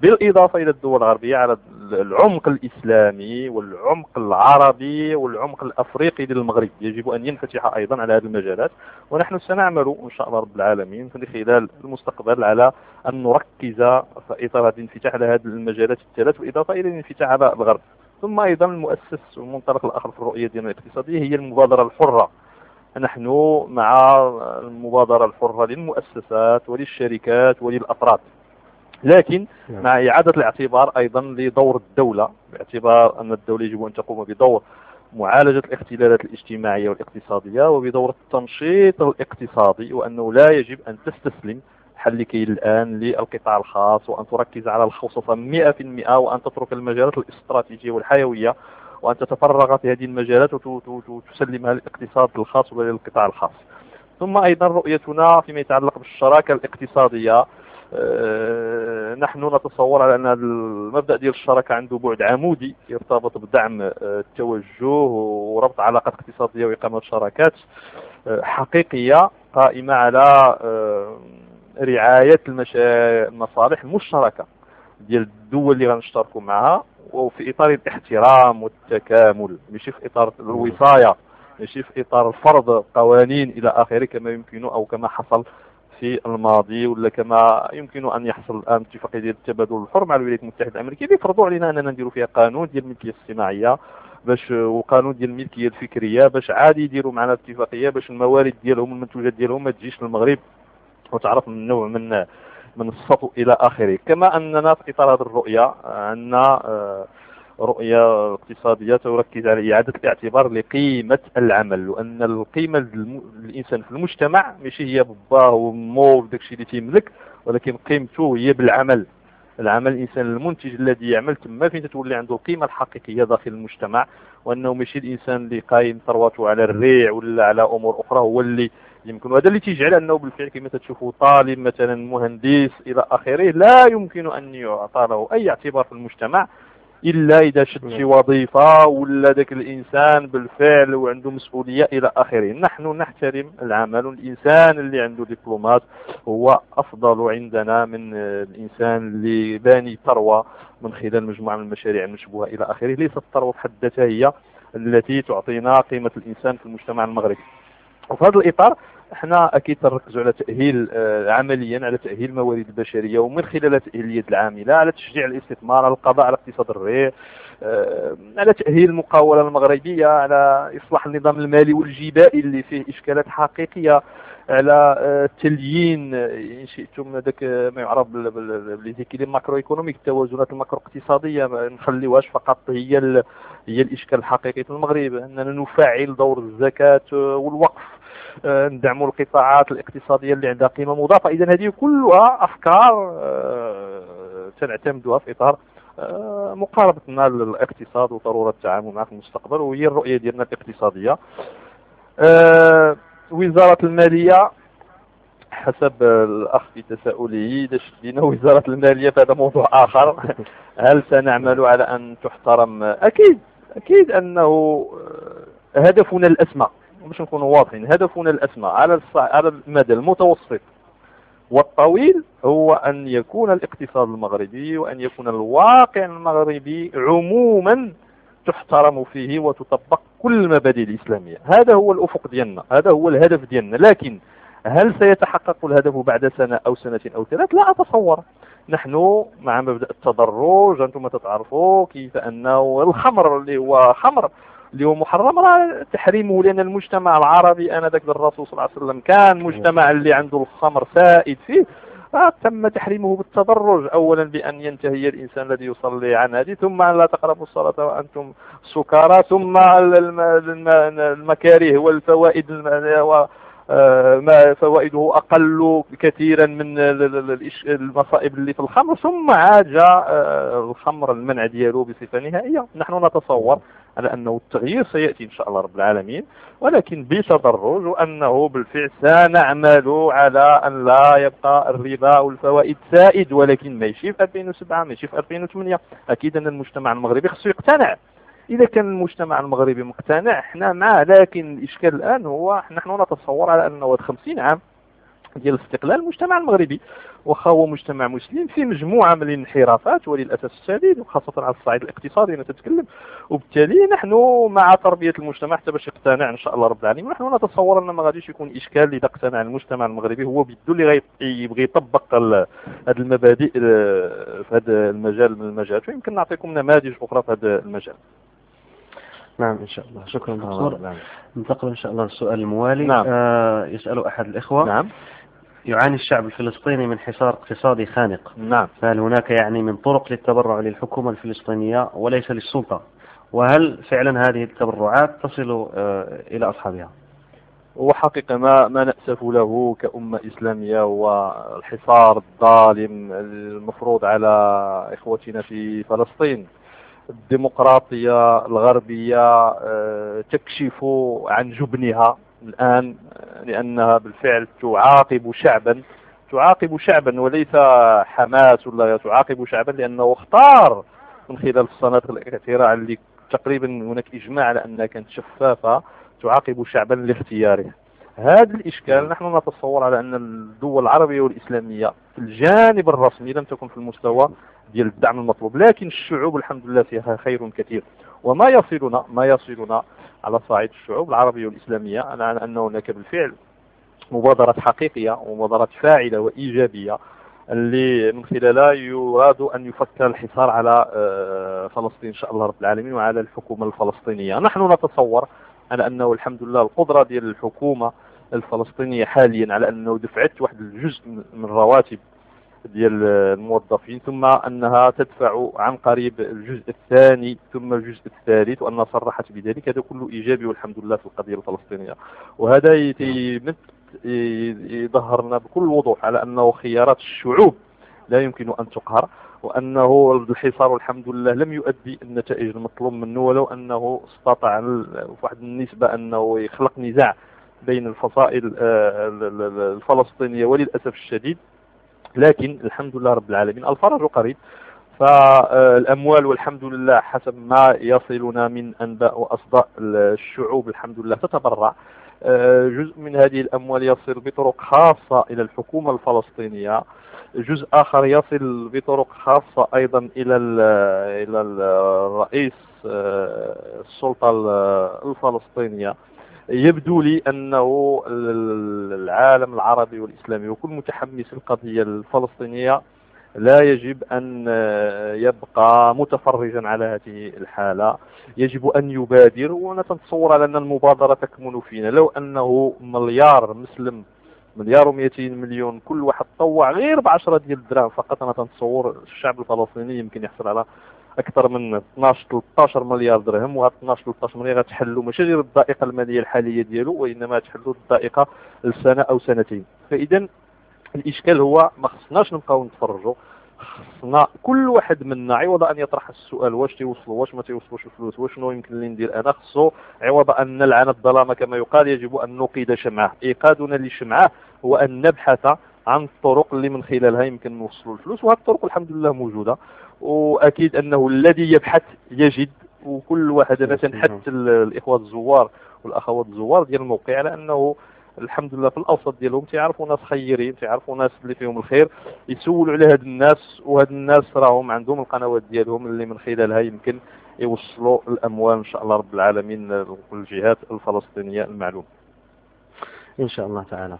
بالإضافة إلى الدول الغربية على العمق الإسلامي والعمق العربي والعمق الأفريقي للمغرب. يجب أن ينفتح أيضا على هذه المجالات. ونحن سنعمل إن شاء الله رب العالمين في خلال المستقبل على أن نركز في إطار الانفتاح على هذه المجالات الثلاث بالإضافة إلى الانفتاح على الغرب. ثم أيضا المؤسس والمنطلق الآخر في الرؤية ديالنا الاقتصادية هي المبادرة الحرة نحن مع المبادرة الحرة للمؤسسات وللشركات وللأفراد لكن نعم. مع إعادة الاعتبار أيضا لدور الدولة باعتبار أن الدولة يجب أن تقوم بدور معالجة الاختلالات الاجتماعية والاقتصادية وبدور التنشيط الاقتصادي وأنه لا يجب أن تستسلم حلك الآن للقطاع الخاص وأن تركز على الخصوصة 100% وأن تترك المجالات الاستراتيجية والحيوية وأن تتفرغ في هذه المجالات وتسلمها للاقتصاد الخاص وللقطاع الخاص. ثم أيضا رؤيتنا فيما يتعلق بالشراكة الاقتصادية. أه نحن نتصور على أن المبدأ ديال الشراكة عنده بعد عمودي يرتبط بدعم أه التوجه وربط علاقات اقتصادية وإقامة شراكات أه حقيقية قائمة على آه، رعاية المصالح المشتركة ديال الدول اللي غنشتركوا معها وفي إطار الاحترام والتكامل ماشي في إطار الوصاية ماشي في إطار الفرض قوانين إلى آخره كما يمكن أو كما حصل في الماضي ولا كما يمكن أن يحصل الآن اتفاقيه ديال التبادل الحر مع الولايات المتحدة الأمريكية اللي فرضوا علينا أننا نديروا فيها قانون ديال الملكية الصناعيه باش وقانون ديال الملكية الفكرية باش عادي يديروا معنا اتفاقيه باش الموارد ديالهم المنتوجات ديالهم ما تجيش للمغرب. وتعرف من نوع من من السطو إلى آخره. كما أننا في إطار هذه الرؤية عندنا آه، رؤية اقتصادية تركز على إعادة الاعتبار لقيمة العمل وأن القيمة للإنسان في المجتمع ماشي هي باباه ومو وداكشي اللي تيملك ولكن قيمته هي بالعمل. العمل الإنسان المنتج الذي يعمل تما فين تتولي عنده القيمة الحقيقية داخل المجتمع وأنه ماشي الإنسان اللي قايم ثروته على الريع ولا على أمور أخرى هو اللي يمكن وهذا اللي تيجعل أنه بالفعل كما تشوفوا طالب مثلا مهندس إلى آخره لا يمكن أن يعطى له أي اعتبار في المجتمع إلا إذا شد شي وظيفة ولا ذاك الإنسان بالفعل وعنده مسؤولية إلى آخره. نحن نحترم العمل والإنسان اللي عنده دبلومات هو أفضل عندنا من الإنسان اللي باني ثروة من خلال مجموعة من المشاريع المشبوهه إلى آخره. ليست الثروة بحد ذاتها هي التي تعطينا قيمة الإنسان في المجتمع المغربي. وفي هذا الإطار إحنا أكيد تركزوا على تأهيل آه، عمليا على تأهيل الموارد البشرية ومن خلال تاهيل اليد العاملة على تشجيع الاستثمار على القضاء على اقتصاد الريع آه، على تأهيل المقاولة المغربية على إصلاح النظام المالي والجبائي اللي فيه إشكالات حقيقية على آه، تليين إن شئتم هذاك ما يعرف ب les équilibres macro-économiques التوازنات الماكرو اقتصاديه ما نخليوهاش فقط هي هي الإشكال الحقيقي في المغرب أننا نفعل دور الزكاة والوقف ندعموا القطاعات الاقتصادية اللي عندها قيمة مضافة. اذا هذه كلها أفكار آه، تنعتمدها في إطار آه، مقاربتنا للاقتصاد وضرورة التعامل معه في المستقبل وهي الرؤية ديالنا الاقتصادية. وزارة المالية حسب الأخ في تساؤله لنا وزارة المالية فهذا موضوع آخر هل سنعمل على أن تحترم؟ أكيد أكيد أنه هدفنا الأسمى. باش نكونوا واضحين هدفنا الاسمى على على المدى المتوسط والطويل هو أن يكون الاقتصاد المغربي وأن يكون الواقع المغربي عموما تحترم فيه وتطبق كل المبادئ الإسلامية. هذا هو الأفق ديالنا هذا هو الهدف ديالنا. لكن هل سيتحقق الهدف بعد سنة أو سنة أو ثلاث؟ لا أتصور. نحن مع مبدأ التدرج أنتم تتعرفوا كيف انه الخمر اللي هو خمر اللي هو محرم راه تحريمه لأن المجتمع العربي أنا ذاك الرسول صلى الله عليه وسلم كان مجتمع اللي عنده الخمر سائد فيه. تم تحريمه بالتدرج اولا بأن ينتهي الإنسان الذي يصلي عن هذه ثم لا تقربوا الصلاة وأنتم سكارى ثم المكاره والفوائد آه، ما فوائده أقل كثيرا من المصائب اللي في الخمر ثم عاد جاء آه، الخمر المنع ديالو بصفة نهائية. نحن نتصور على أنه التغيير سيأتي إن شاء الله رب العالمين ولكن بتدرج وانه بالفعل سنعمل على أن لا يبقى الربا والفوائد سائد ولكن ماشي في 2007 ماشي في 2008 أكيد أن المجتمع المغربي خصو يقتنع. إذا كان المجتمع المغربي مقتنع إحنا معه لكن الإشكال الآن هو نحن نتصور على أنه 50 عام. ديال استقلال المجتمع المغربي. واخا هو مجتمع مسلم في مجموعة من الانحرافات وللأسف الشديد وخاصة على الصعيد الاقتصادي أنا تتكلم. وبالتالي نحن مع تربية المجتمع حتى باش يقتنع إن شاء الله رب العالمين. ونحن نتصور أن ما غاديش يكون إشكال اذا اقتنع المجتمع المغربي. هو بيدو اللي غيبغي يطبق هذه المبادئ آه، في هذا المجال من المجالات. ويمكن نعطيكم نماذج أخرى في هذا المجال. نعم إن شاء الله. شكرا دكتور. نعم. ننتقل إن شاء الله للسؤال الموالي. نعم. آه يسأل أحد الإخوة. نعم. يعاني الشعب الفلسطيني من حصار اقتصادي خانق. نعم. فهل هناك يعني من طرق للتبرع للحكومة الفلسطينية وليس للسلطة؟ وهل فعلا هذه التبرعات تصل آه إلى أصحابها؟ وحقيقة ما ما نأسف له كأمة إسلامية هو الحصار الظالم المفروض على إخوتنا في فلسطين. الديمقراطية الغربية آه، تكشف عن جبنها. الآن لأنها بالفعل تعاقب شعبا تعاقب شعبا وليس حماس ولا تعاقب شعبا لأنه اختار من خلال السنوات الأخيرة اللي تقريبا هناك إجماع على أنها كانت شفافة تعاقب شعبا لاختياره. هذا الإشكال نحن نتصور على أن الدول العربية والإسلامية في الجانب الرسمي لم تكن في المستوى ديال الدعم المطلوب لكن الشعوب الحمد لله فيها خير كثير. وما يصلنا ما يصلنا على صعيد الشعوب العربية والإسلامية. أنا أن هناك بالفعل مبادرات حقيقية ومبادرات فاعلة وإيجابية اللي من خلالها يراد أن يفك الحصار على آه، فلسطين إن شاء الله رب العالمين وعلى الحكومة الفلسطينية. نحن نتصور على أنه الحمد لله القدرة ديال الحكومة الفلسطينية حاليا على أنه دفعت واحد الجزء من رواتب ديال الموظفين ثم أنها تدفع عن قريب الجزء الثاني ثم الجزء الثالث وانها صرحت بذلك. هذا كله إيجابي والحمد لله في القضية الفلسطينية. وهذا يظهرنا بكل وضوح على أنه خيارات الشعوب لا يمكن أن تقهر وأنه الحصار الحمد لله لم يؤدي النتائج المطلوب منه ولو أنه استطاع في واحد النسبة أنه يخلق نزاع بين الفصائل آه، الفلسطينية وللأسف الشديد. لكن الحمد لله رب العالمين الفرج قريب. فالأموال والحمد لله حسب ما يصلنا من أنباء وأصداء الشعوب الحمد لله تتبرع. جزء من هذه الأموال يصل بطرق خاصة إلى الحكومة الفلسطينية. جزء آخر يصل بطرق خاصة أيضا إلى إلى الرئيس السلطة الفلسطينية. يبدو لي أنه العالم العربي والإسلامي وكل متحمس للقضية الفلسطينية لا يجب أن يبقى متفرجا على هذه الحالة. يجب أن يبادر وأنا تنتصور على أن المبادرة تكمن فينا. لو أنه مليار مسلم مليار و200 مليون كل واحد طوع غير ب 10 ديال الدراهم فقط أنا تنتصور الشعب الفلسطيني يمكن يحصل على أكثر من 12 13 مليار درهم وهاد 12 13 مليار غتحلوا ماشي غير الضائقه المالية الحالية ديالو وإنما تحلوا الضائقه لسنة أو سنتين. فإذا الإشكال هو ما خصناش نبقاو نتفرجوا خصنا كل واحد منا عوض أن يطرح السؤال واش تيوصلوا واش ما تيوصلوش الفلوس وشنو يمكن لي ندير أنا؟ خصو عوض أن نلعن الظلام كما يقال يجب أن نوقد شمعة. إيقادنا لشمعه هو أن نبحث عن الطرق اللي من خلالها يمكن نوصلوا الفلوس وهذه الطرق الحمد لله موجودة. وأكيد أنه الذي يبحث يجد وكل واحد أنا تنحث الإخوة الزوار والأخوات الزوار ديال الموقع على أنه الحمد لله في الأوسط ديالهم تيعرفوا ناس خيرين تيعرفوا ناس اللي فيهم الخير يسولوا على هاد الناس وهاد الناس راهم عندهم القنوات ديالهم اللي من خلالها يمكن يوصلوا الأموال إن شاء الله رب العالمين للجهات الفلسطينية المعلومة. إن شاء الله تعالى.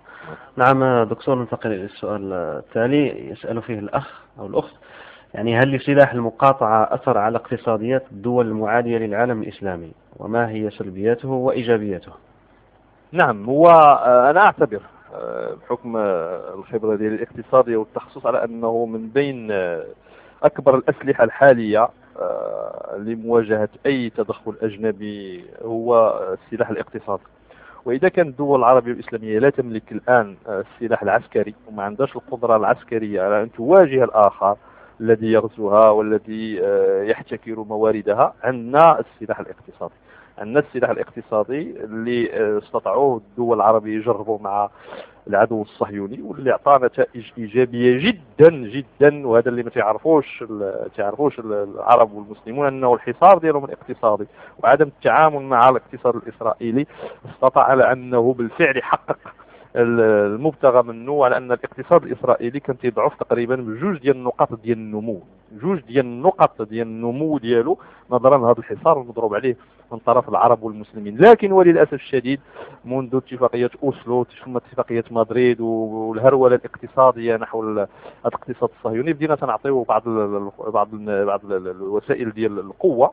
نعم دكتور ننتقل إلى السؤال التالي يسأل فيه الأخ أو الأخت. يعني هل لسلاح المقاطعة أثر على اقتصاديات الدول المعادية للعالم الإسلامي؟ وما هي سلبياته وإيجابياته؟ نعم هو أنا أعتبر بحكم الخبرة ديالي الاقتصادية والتخصص على أنه من بين أكبر الأسلحة الحالية آه، لمواجهة أي تدخل أجنبي هو السلاح الاقتصادي وإذا كانت الدول العربية والإسلامية لا تملك الآن السلاح العسكري وما عندهاش القدرة العسكرية على أن تواجه الآخر الذي يغزوها والذي آه، يحتكر مواردها عندنا السلاح الاقتصادي. عندنا السلاح الاقتصادي اللي آه، استطاعوه الدول العربية يجربوا مع العدو الصهيوني واللي اعطى نتائج إيجابية جدا جدا. وهذا اللي ما تعرفوش تعرفوش العرب والمسلمون أنه الحصار ديالهم الاقتصادي وعدم التعامل مع الاقتصاد الإسرائيلي استطاع على أنه بالفعل يحقق المبتغى منه على أن الاقتصاد الإسرائيلي كان تيضعف تقريبا بجوج ديال النقاط ديال النمو. جوج ديال النقط ديال النمو ديالو نظرا لهذا الحصار المضروب عليه من طرف العرب والمسلمين. لكن وللأسف الشديد منذ اتفاقية أوسلو ثم اتفاقية مدريد والهرولة الاقتصادية نحو الاقتصاد الصهيوني بدينا تنعطيو بعض بعض بعض الوسائل ديال القوة.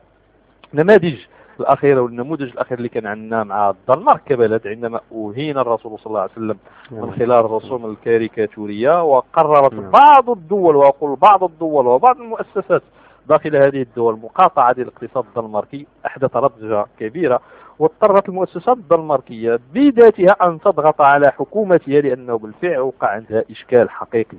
نماذج الأخيرة والنموذج الأخير اللي كان عندنا مع الدنمارك كبلد عندما أهين الرسول صلى الله عليه وسلم من. خلال الرسوم الكاريكاتورية وقررت. بعض الدول وأقول بعض الدول وبعض المؤسسات داخل هذه الدول مقاطعة الاقتصاد الدنماركي أحدث رجة كبيرة واضطرت المؤسسات الدنماركية بذاتها أن تضغط على حكومتها لأنه بالفعل وقع عندها إشكال حقيقي.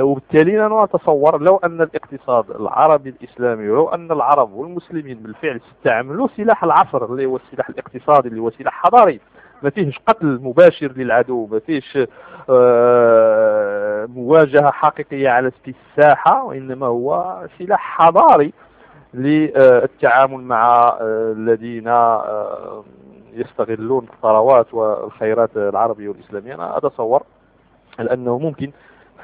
وبالتالي أنا أتصور لو أن الاقتصاد العربي الإسلامي ولو أن العرب والمسلمين بالفعل استعملوا سلاح العصر اللي هو السلاح الاقتصادي اللي هو سلاح حضاري ما فيهش قتل مباشر للعدو ما فيهش آه، مواجهة حقيقية على الساحة وإنما هو سلاح حضاري. للتعامل مع آه، الذين آه، يستغلون الثروات والخيرات العربية والإسلامية. أنا أتصور أنه ممكن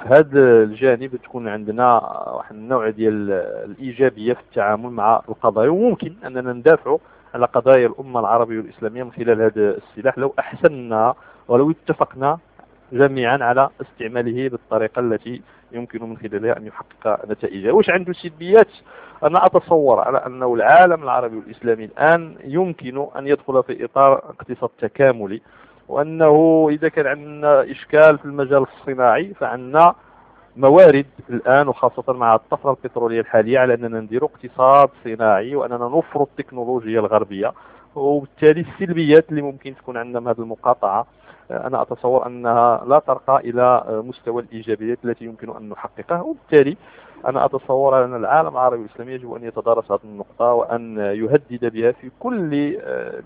في هذا الجانب تكون عندنا واحد النوع ديال الإيجابية في التعامل مع القضايا وممكن أننا ندافع على قضايا الأمة العربية والإسلامية من خلال هذا السلاح لو أحسننا ولو اتفقنا جميعا على استعماله بالطريقة التي يمكن من خلالها أن يحقق نتائج واش عنده سلبيات؟ أنا أتصور على أنه العالم العربي والإسلامي الآن يمكن أن يدخل في إطار اقتصاد تكاملي وأنه إذا كان عندنا إشكال في المجال الصناعي فعندنا موارد الآن وخاصة مع الطفرة البترولية الحالية على أننا ندير اقتصاد صناعي وأننا نفرض التكنولوجيا الغربية. وبالتالي السلبيات اللي ممكن تكون عندنا من هذه المقاطعة أنا أتصور أنها لا ترقى إلى مستوى الإيجابيات التي يمكن أن نحققها وبالتالي أنا أتصور أن العالم العربي والإسلامي يجب أن يتدارس هذه النقطة وأن يهدد بها في كل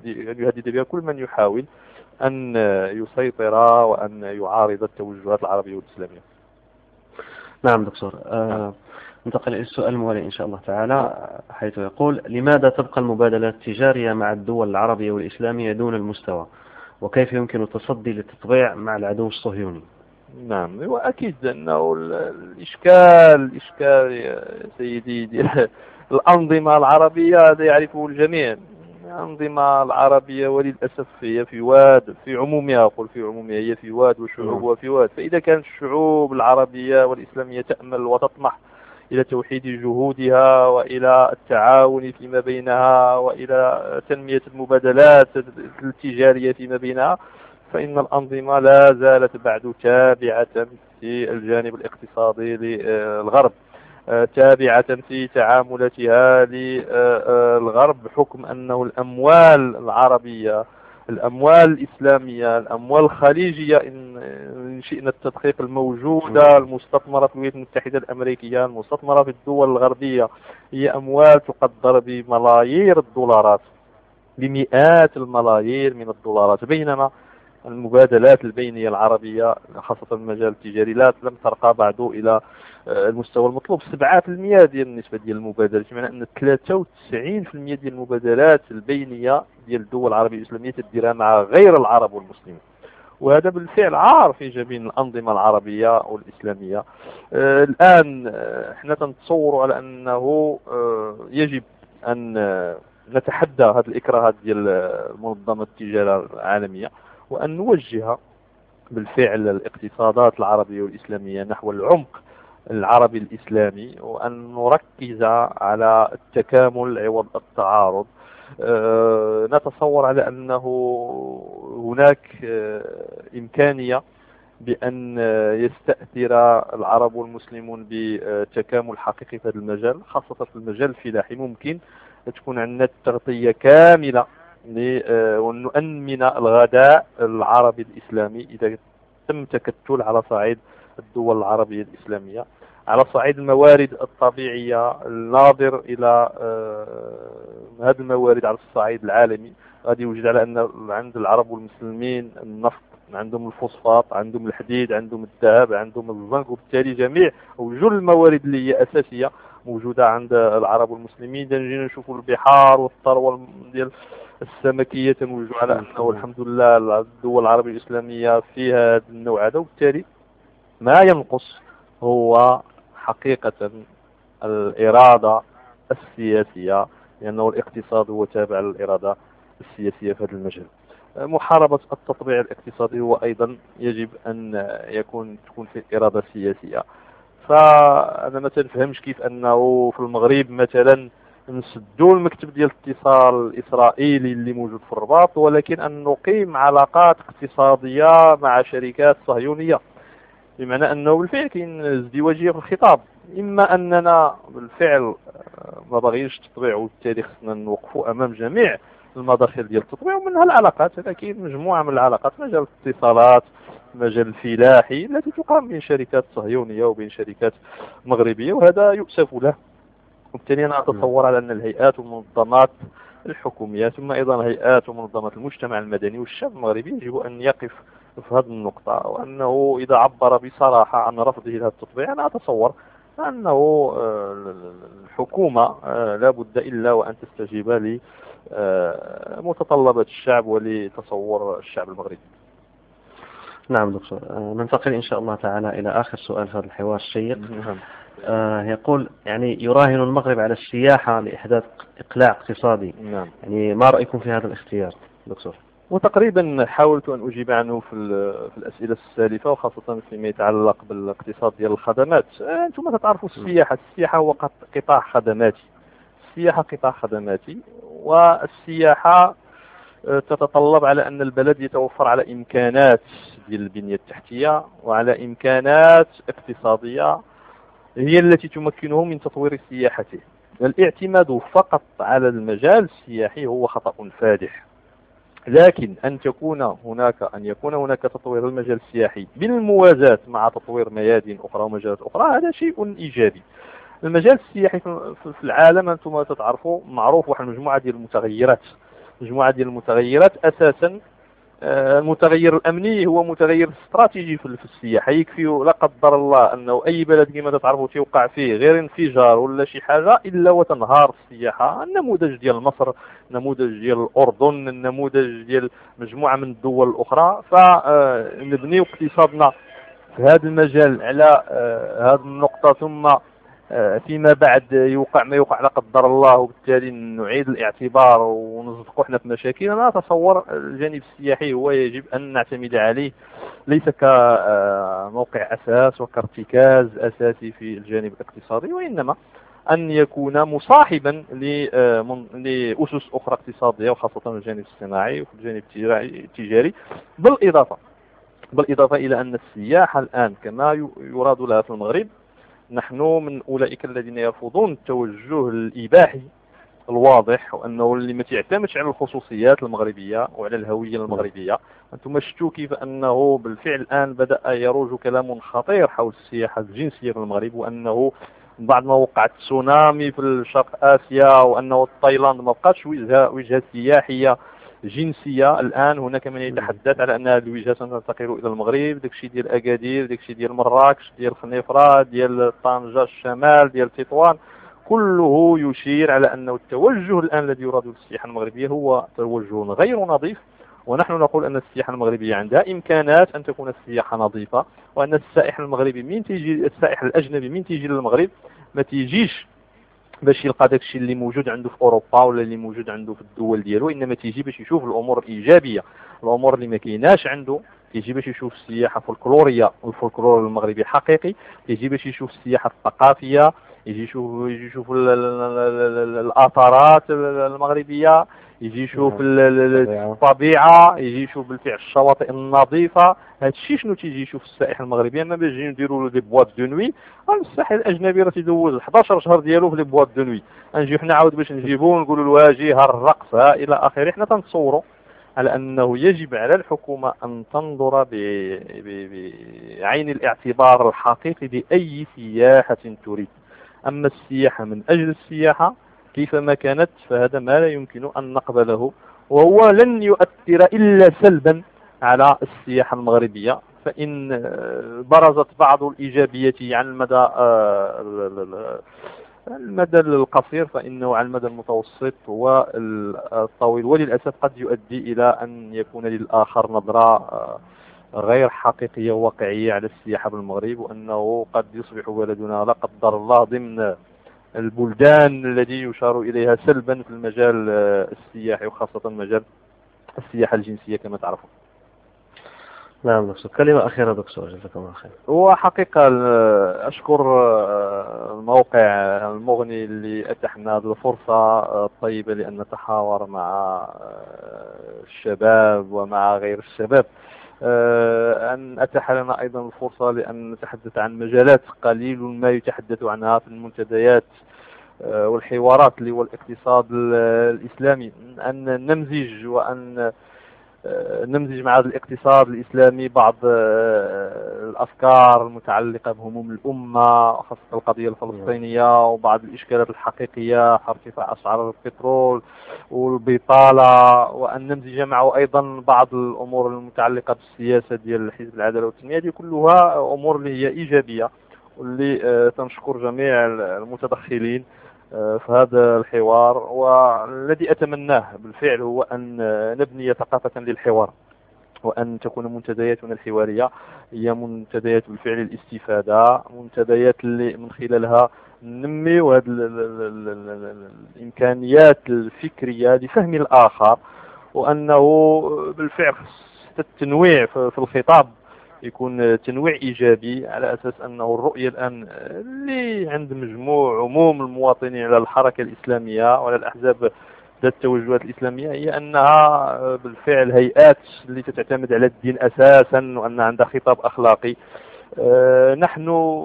أن يهدد بها كل من يحاول أن يسيطر وأن يعارض التوجهات العربية والإسلامية. نعم دكتور. آه ننتقل إلى السؤال الموالي إن شاء الله تعالى حيث يقول لماذا تبقى المبادلات التجارية مع الدول العربية والإسلامية دون المستوى؟ وكيف يمكن التصدي للتطبيع مع العدو الصهيوني؟ نعم هو أكيد أنه الإشكال الإشكال يا سيدي الأنظمة العربية هذا يعرفه الجميع. الأنظمة العربية وللأسف هي في واد في عمومها أقول في عمومها هي في واد وشعوبها في واد. فإذا كانت الشعوب العربية والإسلامية تأمل وتطمح إلى توحيد جهودها وإلى التعاون فيما بينها وإلى تنمية المبادلات التجارية فيما بينها فإن الأنظمة لا زالت بعد تابعة في الجانب الاقتصادي للغرب. تابعة في تعاملاتها للغرب بحكم أنه الأموال العربية الأموال الإسلامية الأموال الخليجية إن شئنا التدقيق الموجودة المستثمرة في الولايات المتحدة الأمريكية المستثمرة في الدول الغربية هي أموال تقدر بملايير الدولارات بمئات الملايير من الدولارات بينما المبادلات البينية العربية خاصة المجال التجاري لا لم ترقى بعد إلى آه، المستوى المطلوب. 7% ديال النسبة ديال المبادلات بمعنى أن 93% ديال المبادلات البينية ديال الدول العربية الإسلامية تديرها مع غير العرب والمسلمين. وهذا بالفعل عار في جبين الأنظمة العربية والإسلامية. آه الآن آه إحنا تنتصور على أنه آه يجب أن آه، نتحدى هذه الإكراهات ديال منظمة التجارة العالمية وأن نوجه بالفعل الاقتصادات العربية والإسلامية نحو العمق العربي الإسلامي وأن نركز على التكامل عوض التعارض نتصور على أنه هناك أه إمكانية بأن يستأثر العرب والمسلمون بتكامل حقيقي في هذا المجال خاصة في المجال الفلاحي. ممكن تكون عندنا تغطية كاملة ونؤمن الغداء العربي الإسلامي إذا تم تكتل على صعيد الدول العربية الإسلامية. على صعيد الموارد الطبيعية الناظر إلى آه، هذه الموارد على الصعيد العالمي. غادي يوجد على أن عند العرب والمسلمين النفط عندهم الفوسفات عندهم الحديد عندهم الذهب عندهم الزنك وبالتالي جميع وجل الموارد اللي هي أساسية موجودة عند العرب والمسلمين. جينا نشوفوا البحار والثروة ديال السمكية تنوجد على أنه الحمد لله الدول العربية الإسلامية فيها هذا النوع هذا وبالتالي ما ينقص هو حقيقة الإرادة السياسية لأنه الاقتصاد هو تابع للإرادة السياسية في هذا المجال. محاربة التطبيع الاقتصادي هو أيضا يجب أن يكون تكون في إرادة سياسية. فأنا ما تنفهمش كيف أنه في المغرب مثلا نسدوا المكتب ديال الاتصال الإسرائيلي اللي موجود في الرباط ولكن أن نقيم علاقات اقتصادية مع شركات صهيونية. بمعنى أنه بالفعل كاين ازدواجية في الخطاب. إما أننا بالفعل ما باغيينش تطبيع وبالتالي خصنا نوقفوا أمام جميع المداخل ديال التطبيع ومنها العلاقات. هذا كاين مجموعة من العلاقات مجال الاتصالات مجال الفلاحي التي تقام بين شركات صهيونية وبين شركات مغربية وهذا يؤسف له. وبالتالي أنا أتصور على أن الهيئات والمنظمات الحكوميه ثم أيضا هيئات ومنظمات المجتمع المدني والشعب المغربي يجب أن يقف في هذه النقطة وأنه إذا عبر بصراحة عن رفضه لهذا التطبيع أنا أتصور أنه آه، الحكومة آه، لا بد إلا وأن تستجيب آه، متطلبات الشعب ولتصور الشعب المغربي. نعم دكتور. آه، ننتقل إن شاء الله تعالى إلى آخر سؤال في هذا الحوار الشيق. نعم. آه يقول يعني يراهن المغرب على السياحة لإحداث إقلاع اقتصادي. نعم. يعني ما رأيكم في هذا الاختيار دكتور؟ وتقريبا حاولت أن أجيب عنه في, في الأسئلة السالفة وخاصة فيما يتعلق بالاقتصاد ديال الخدمات. آه، أنتم تعرفوا السياحة. السياحة هو قطاع خدماتي. السياحة قطاع خدماتي والسياحة آه، تتطلب على أن البلد يتوفر على إمكانات ديال البنية التحتية وعلى إمكانات اقتصادية هي التي تمكنه من تطوير سياحته. الاعتماد فقط على المجال السياحي هو خطأ فادح. لكن أن تكون هناك أن يكون هناك تطوير المجال السياحي بالموازاة مع تطوير ميادين أخرى ومجالات أخرى هذا شيء إيجابي. المجال السياحي في العالم أنتم تتعرفوا معروف واحد المجموعة ديال المتغيرات. مجموعة ديال المتغيرات أساسا آه، المتغير الأمني هو متغير استراتيجي في السياحة. يكفي لا قدر الله أنه أي بلد كما تعرفوا تيوقع فيه غير انفجار ولا شي حاجة إلا وتنهار السياحة. النموذج ديال مصر النموذج ديال الأردن النموذج ديال مجموعة من الدول الأخرى. فنبنيو اقتصادنا في هذا المجال على آه، هذه النقطة. ثم آه، فيما بعد يوقع ما يوقع لا قدر الله وبالتالي نعيد الاعتبار ونصدقوا إحنا في مشاكل. أنا أتصور الجانب السياحي هو يجب أن نعتمد عليه ليس كموقع أساس وكارتكاز أساسي في الجانب الاقتصادي وإنما أن يكون مصاحبا آه، لأسس أخرى اقتصادية وخاصة الجانب الصناعي وفي الجانب التجاري بالإضافة بالإضافة إلى أن السياحه الآن كما يراد لها في المغرب نحن من أولئك الذين يرفضون التوجه الإباحي الواضح وأنه اللي ما تعتمدش على الخصوصيات المغربية وعلى الهوية المغربية. أنتم شفتوا كيف أنه بالفعل الآن بدأ يروج كلام خطير حول السياحة الجنسية في المغرب وأنه بعد ما وقعت تسونامي في شرق آسيا وأنه تايلاند ما بقاتش وجهة, وجهة سياحية. جنسية. الآن هناك من يتحدث على أن هذه الوجهه ستنتقل إلى المغرب داكشي ديال أكادير داكشي ديال مراكش ديال خنيفرة ديال طنجة الشمال ديال تطوان. كله يشير على أنه التوجه الآن الذي يراد للسياحه المغربية هو توجه غير نظيف. ونحن نقول أن السياحة المغربية عندها إمكانات أن تكون السياحة نظيفة وأن السائح المغربي من تيجي السائح الأجنبي من تيجي للمغرب ما تيجيش باش يلقى داكشي اللي موجود عنده في أوروبا ولا اللي موجود عنده في الدول ديالو إنما تيجي باش يشوف الأمور الإيجابية. الأمور اللي ما كايناش عنده كيجي باش يشوف السياحة فولكلورية والفولكلور المغربي حقيقي كيجي باش يشوف السياحة الثقافية يجي يشوف يجي يشوف الآثارات المغربية. يجي يشوف نعم. الطبيعة. يجي يشوف بالفعل الشواطئ النظيفة. هذا الشيء شنو تيجي يشوف السائح المغربي؟ اما باش نديروا له des boîtes de nuit. السائح الأجنبي راه تيدوز 11 شهر ديالو في les boîtes de nuit. نجيو حنا عاود باش نجيبوه ونقولوا له أجي ها الرقص ها إلى آخره. حنا تنتصوروا على أنه يجب على الحكومة أن تنظر بعين الاعتبار الحقيقي لأي سياحة تريد. أما السياحة من أجل السياحة كيفما كانت فهذا ما لا يمكن أن نقبله وهو لن يؤثر إلا سلبا على السياحة المغربية. فإن برزت بعض الإيجابيات عن المدى آه، المدى القصير فإنه على المدى المتوسط والطويل. وللأسف قد يؤدي إلى أن يكون للآخر نظرة آه، غير حقيقية وواقعية على السياحة بالمغرب وأنه قد يصبح بلدنا لا قدر الله ضمن البلدان التي يشار إليها سلبا في المجال آه، السياحي وخاصة مجال السياحة الجنسية كما تعرفون. نعم دكتور. كلمة أخيرة دكتور. جزاك الله خير. هو حقيقة آه، أشكر آه، الموقع المغني اللي أتحنا هذه الفرصة الطيبة لأن نتحاور مع الشباب ومع غير الشباب. آه، أن أتاح لنا أيضا الفرصة لأن نتحدث عن مجالات قليل ما يتحدث عنها في المنتديات. آه، والحوارات اللي هو الاقتصاد الإسلامي أن نمزج وأن آه، نمزج مع هذا الاقتصاد الإسلامي بعض آه، الأفكار المتعلقة بهموم الأمة خاصة القضية الفلسطينية وبعض الإشكالات الحقيقية ارتفاع أسعار البترول والبطالة وأن نمزج معه أيضا بعض الأمور المتعلقة بالسياسة ديال حزب العدالة والتنمية. هذه كلها أمور اللي هي إيجابية واللي آه، تنشكر جميع المتدخلين. في هذا الحوار والذي أتمناه بالفعل هو أن نبني ثقافة للحوار وأن تكون منتدياتنا الحوارية. هي منتديات بالفعل الاستفادة منتديات اللي من خلالها ننمي هذه الإمكانيات الفكرية لفهم الآخر وأنه بالفعل التنويع في الخطاب. يكون تنويع إيجابي على أساس أنه الرؤية الآن اللي عند مجموع عموم المواطنين على الحركة الإسلامية وعلى الأحزاب ذات التوجهات الإسلامية هي أنها بالفعل هيئات اللي تعتمد على الدين أساسا وان عندها خطاب أخلاقي. آه، نحن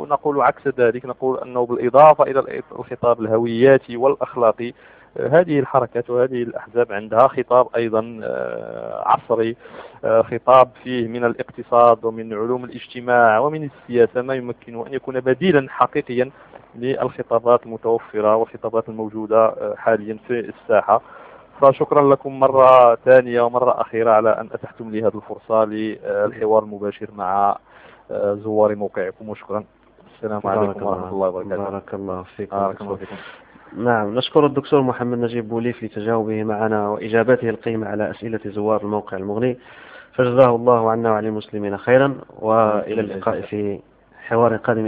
نقول عكس ذلك نقول أنه بالإضافة إلى الخطاب الهوياتي والأخلاقي هذه الحركات وهذه الأحزاب عندها خطاب أيضا آه، عصري آه، خطاب فيه من الاقتصاد ومن علوم الاجتماع ومن السياسة ما يمكنه أن يكون بديلا حقيقيا للخطابات المتوفرة والخطابات الموجودة آه، حاليا في الساحة. فشكرا لكم مرة ثانية ومرة أخيرة على أن أتحتم لي هذه الفرصة للحوار المباشر مع زوار موقعكم. وشكرا. السلام عليكم ورحمة الله وبركاته. بارك الله فيكم. بارك الله فيكم. نعم نشكر الدكتور محمد نجيب بوليف لتجاوبه معنا وإجابته القيمة على أسئلة زوار الموقع المغني. فجزاه الله عنا وعن المسلمين خيرا وإلى اللقاء في حوار قادم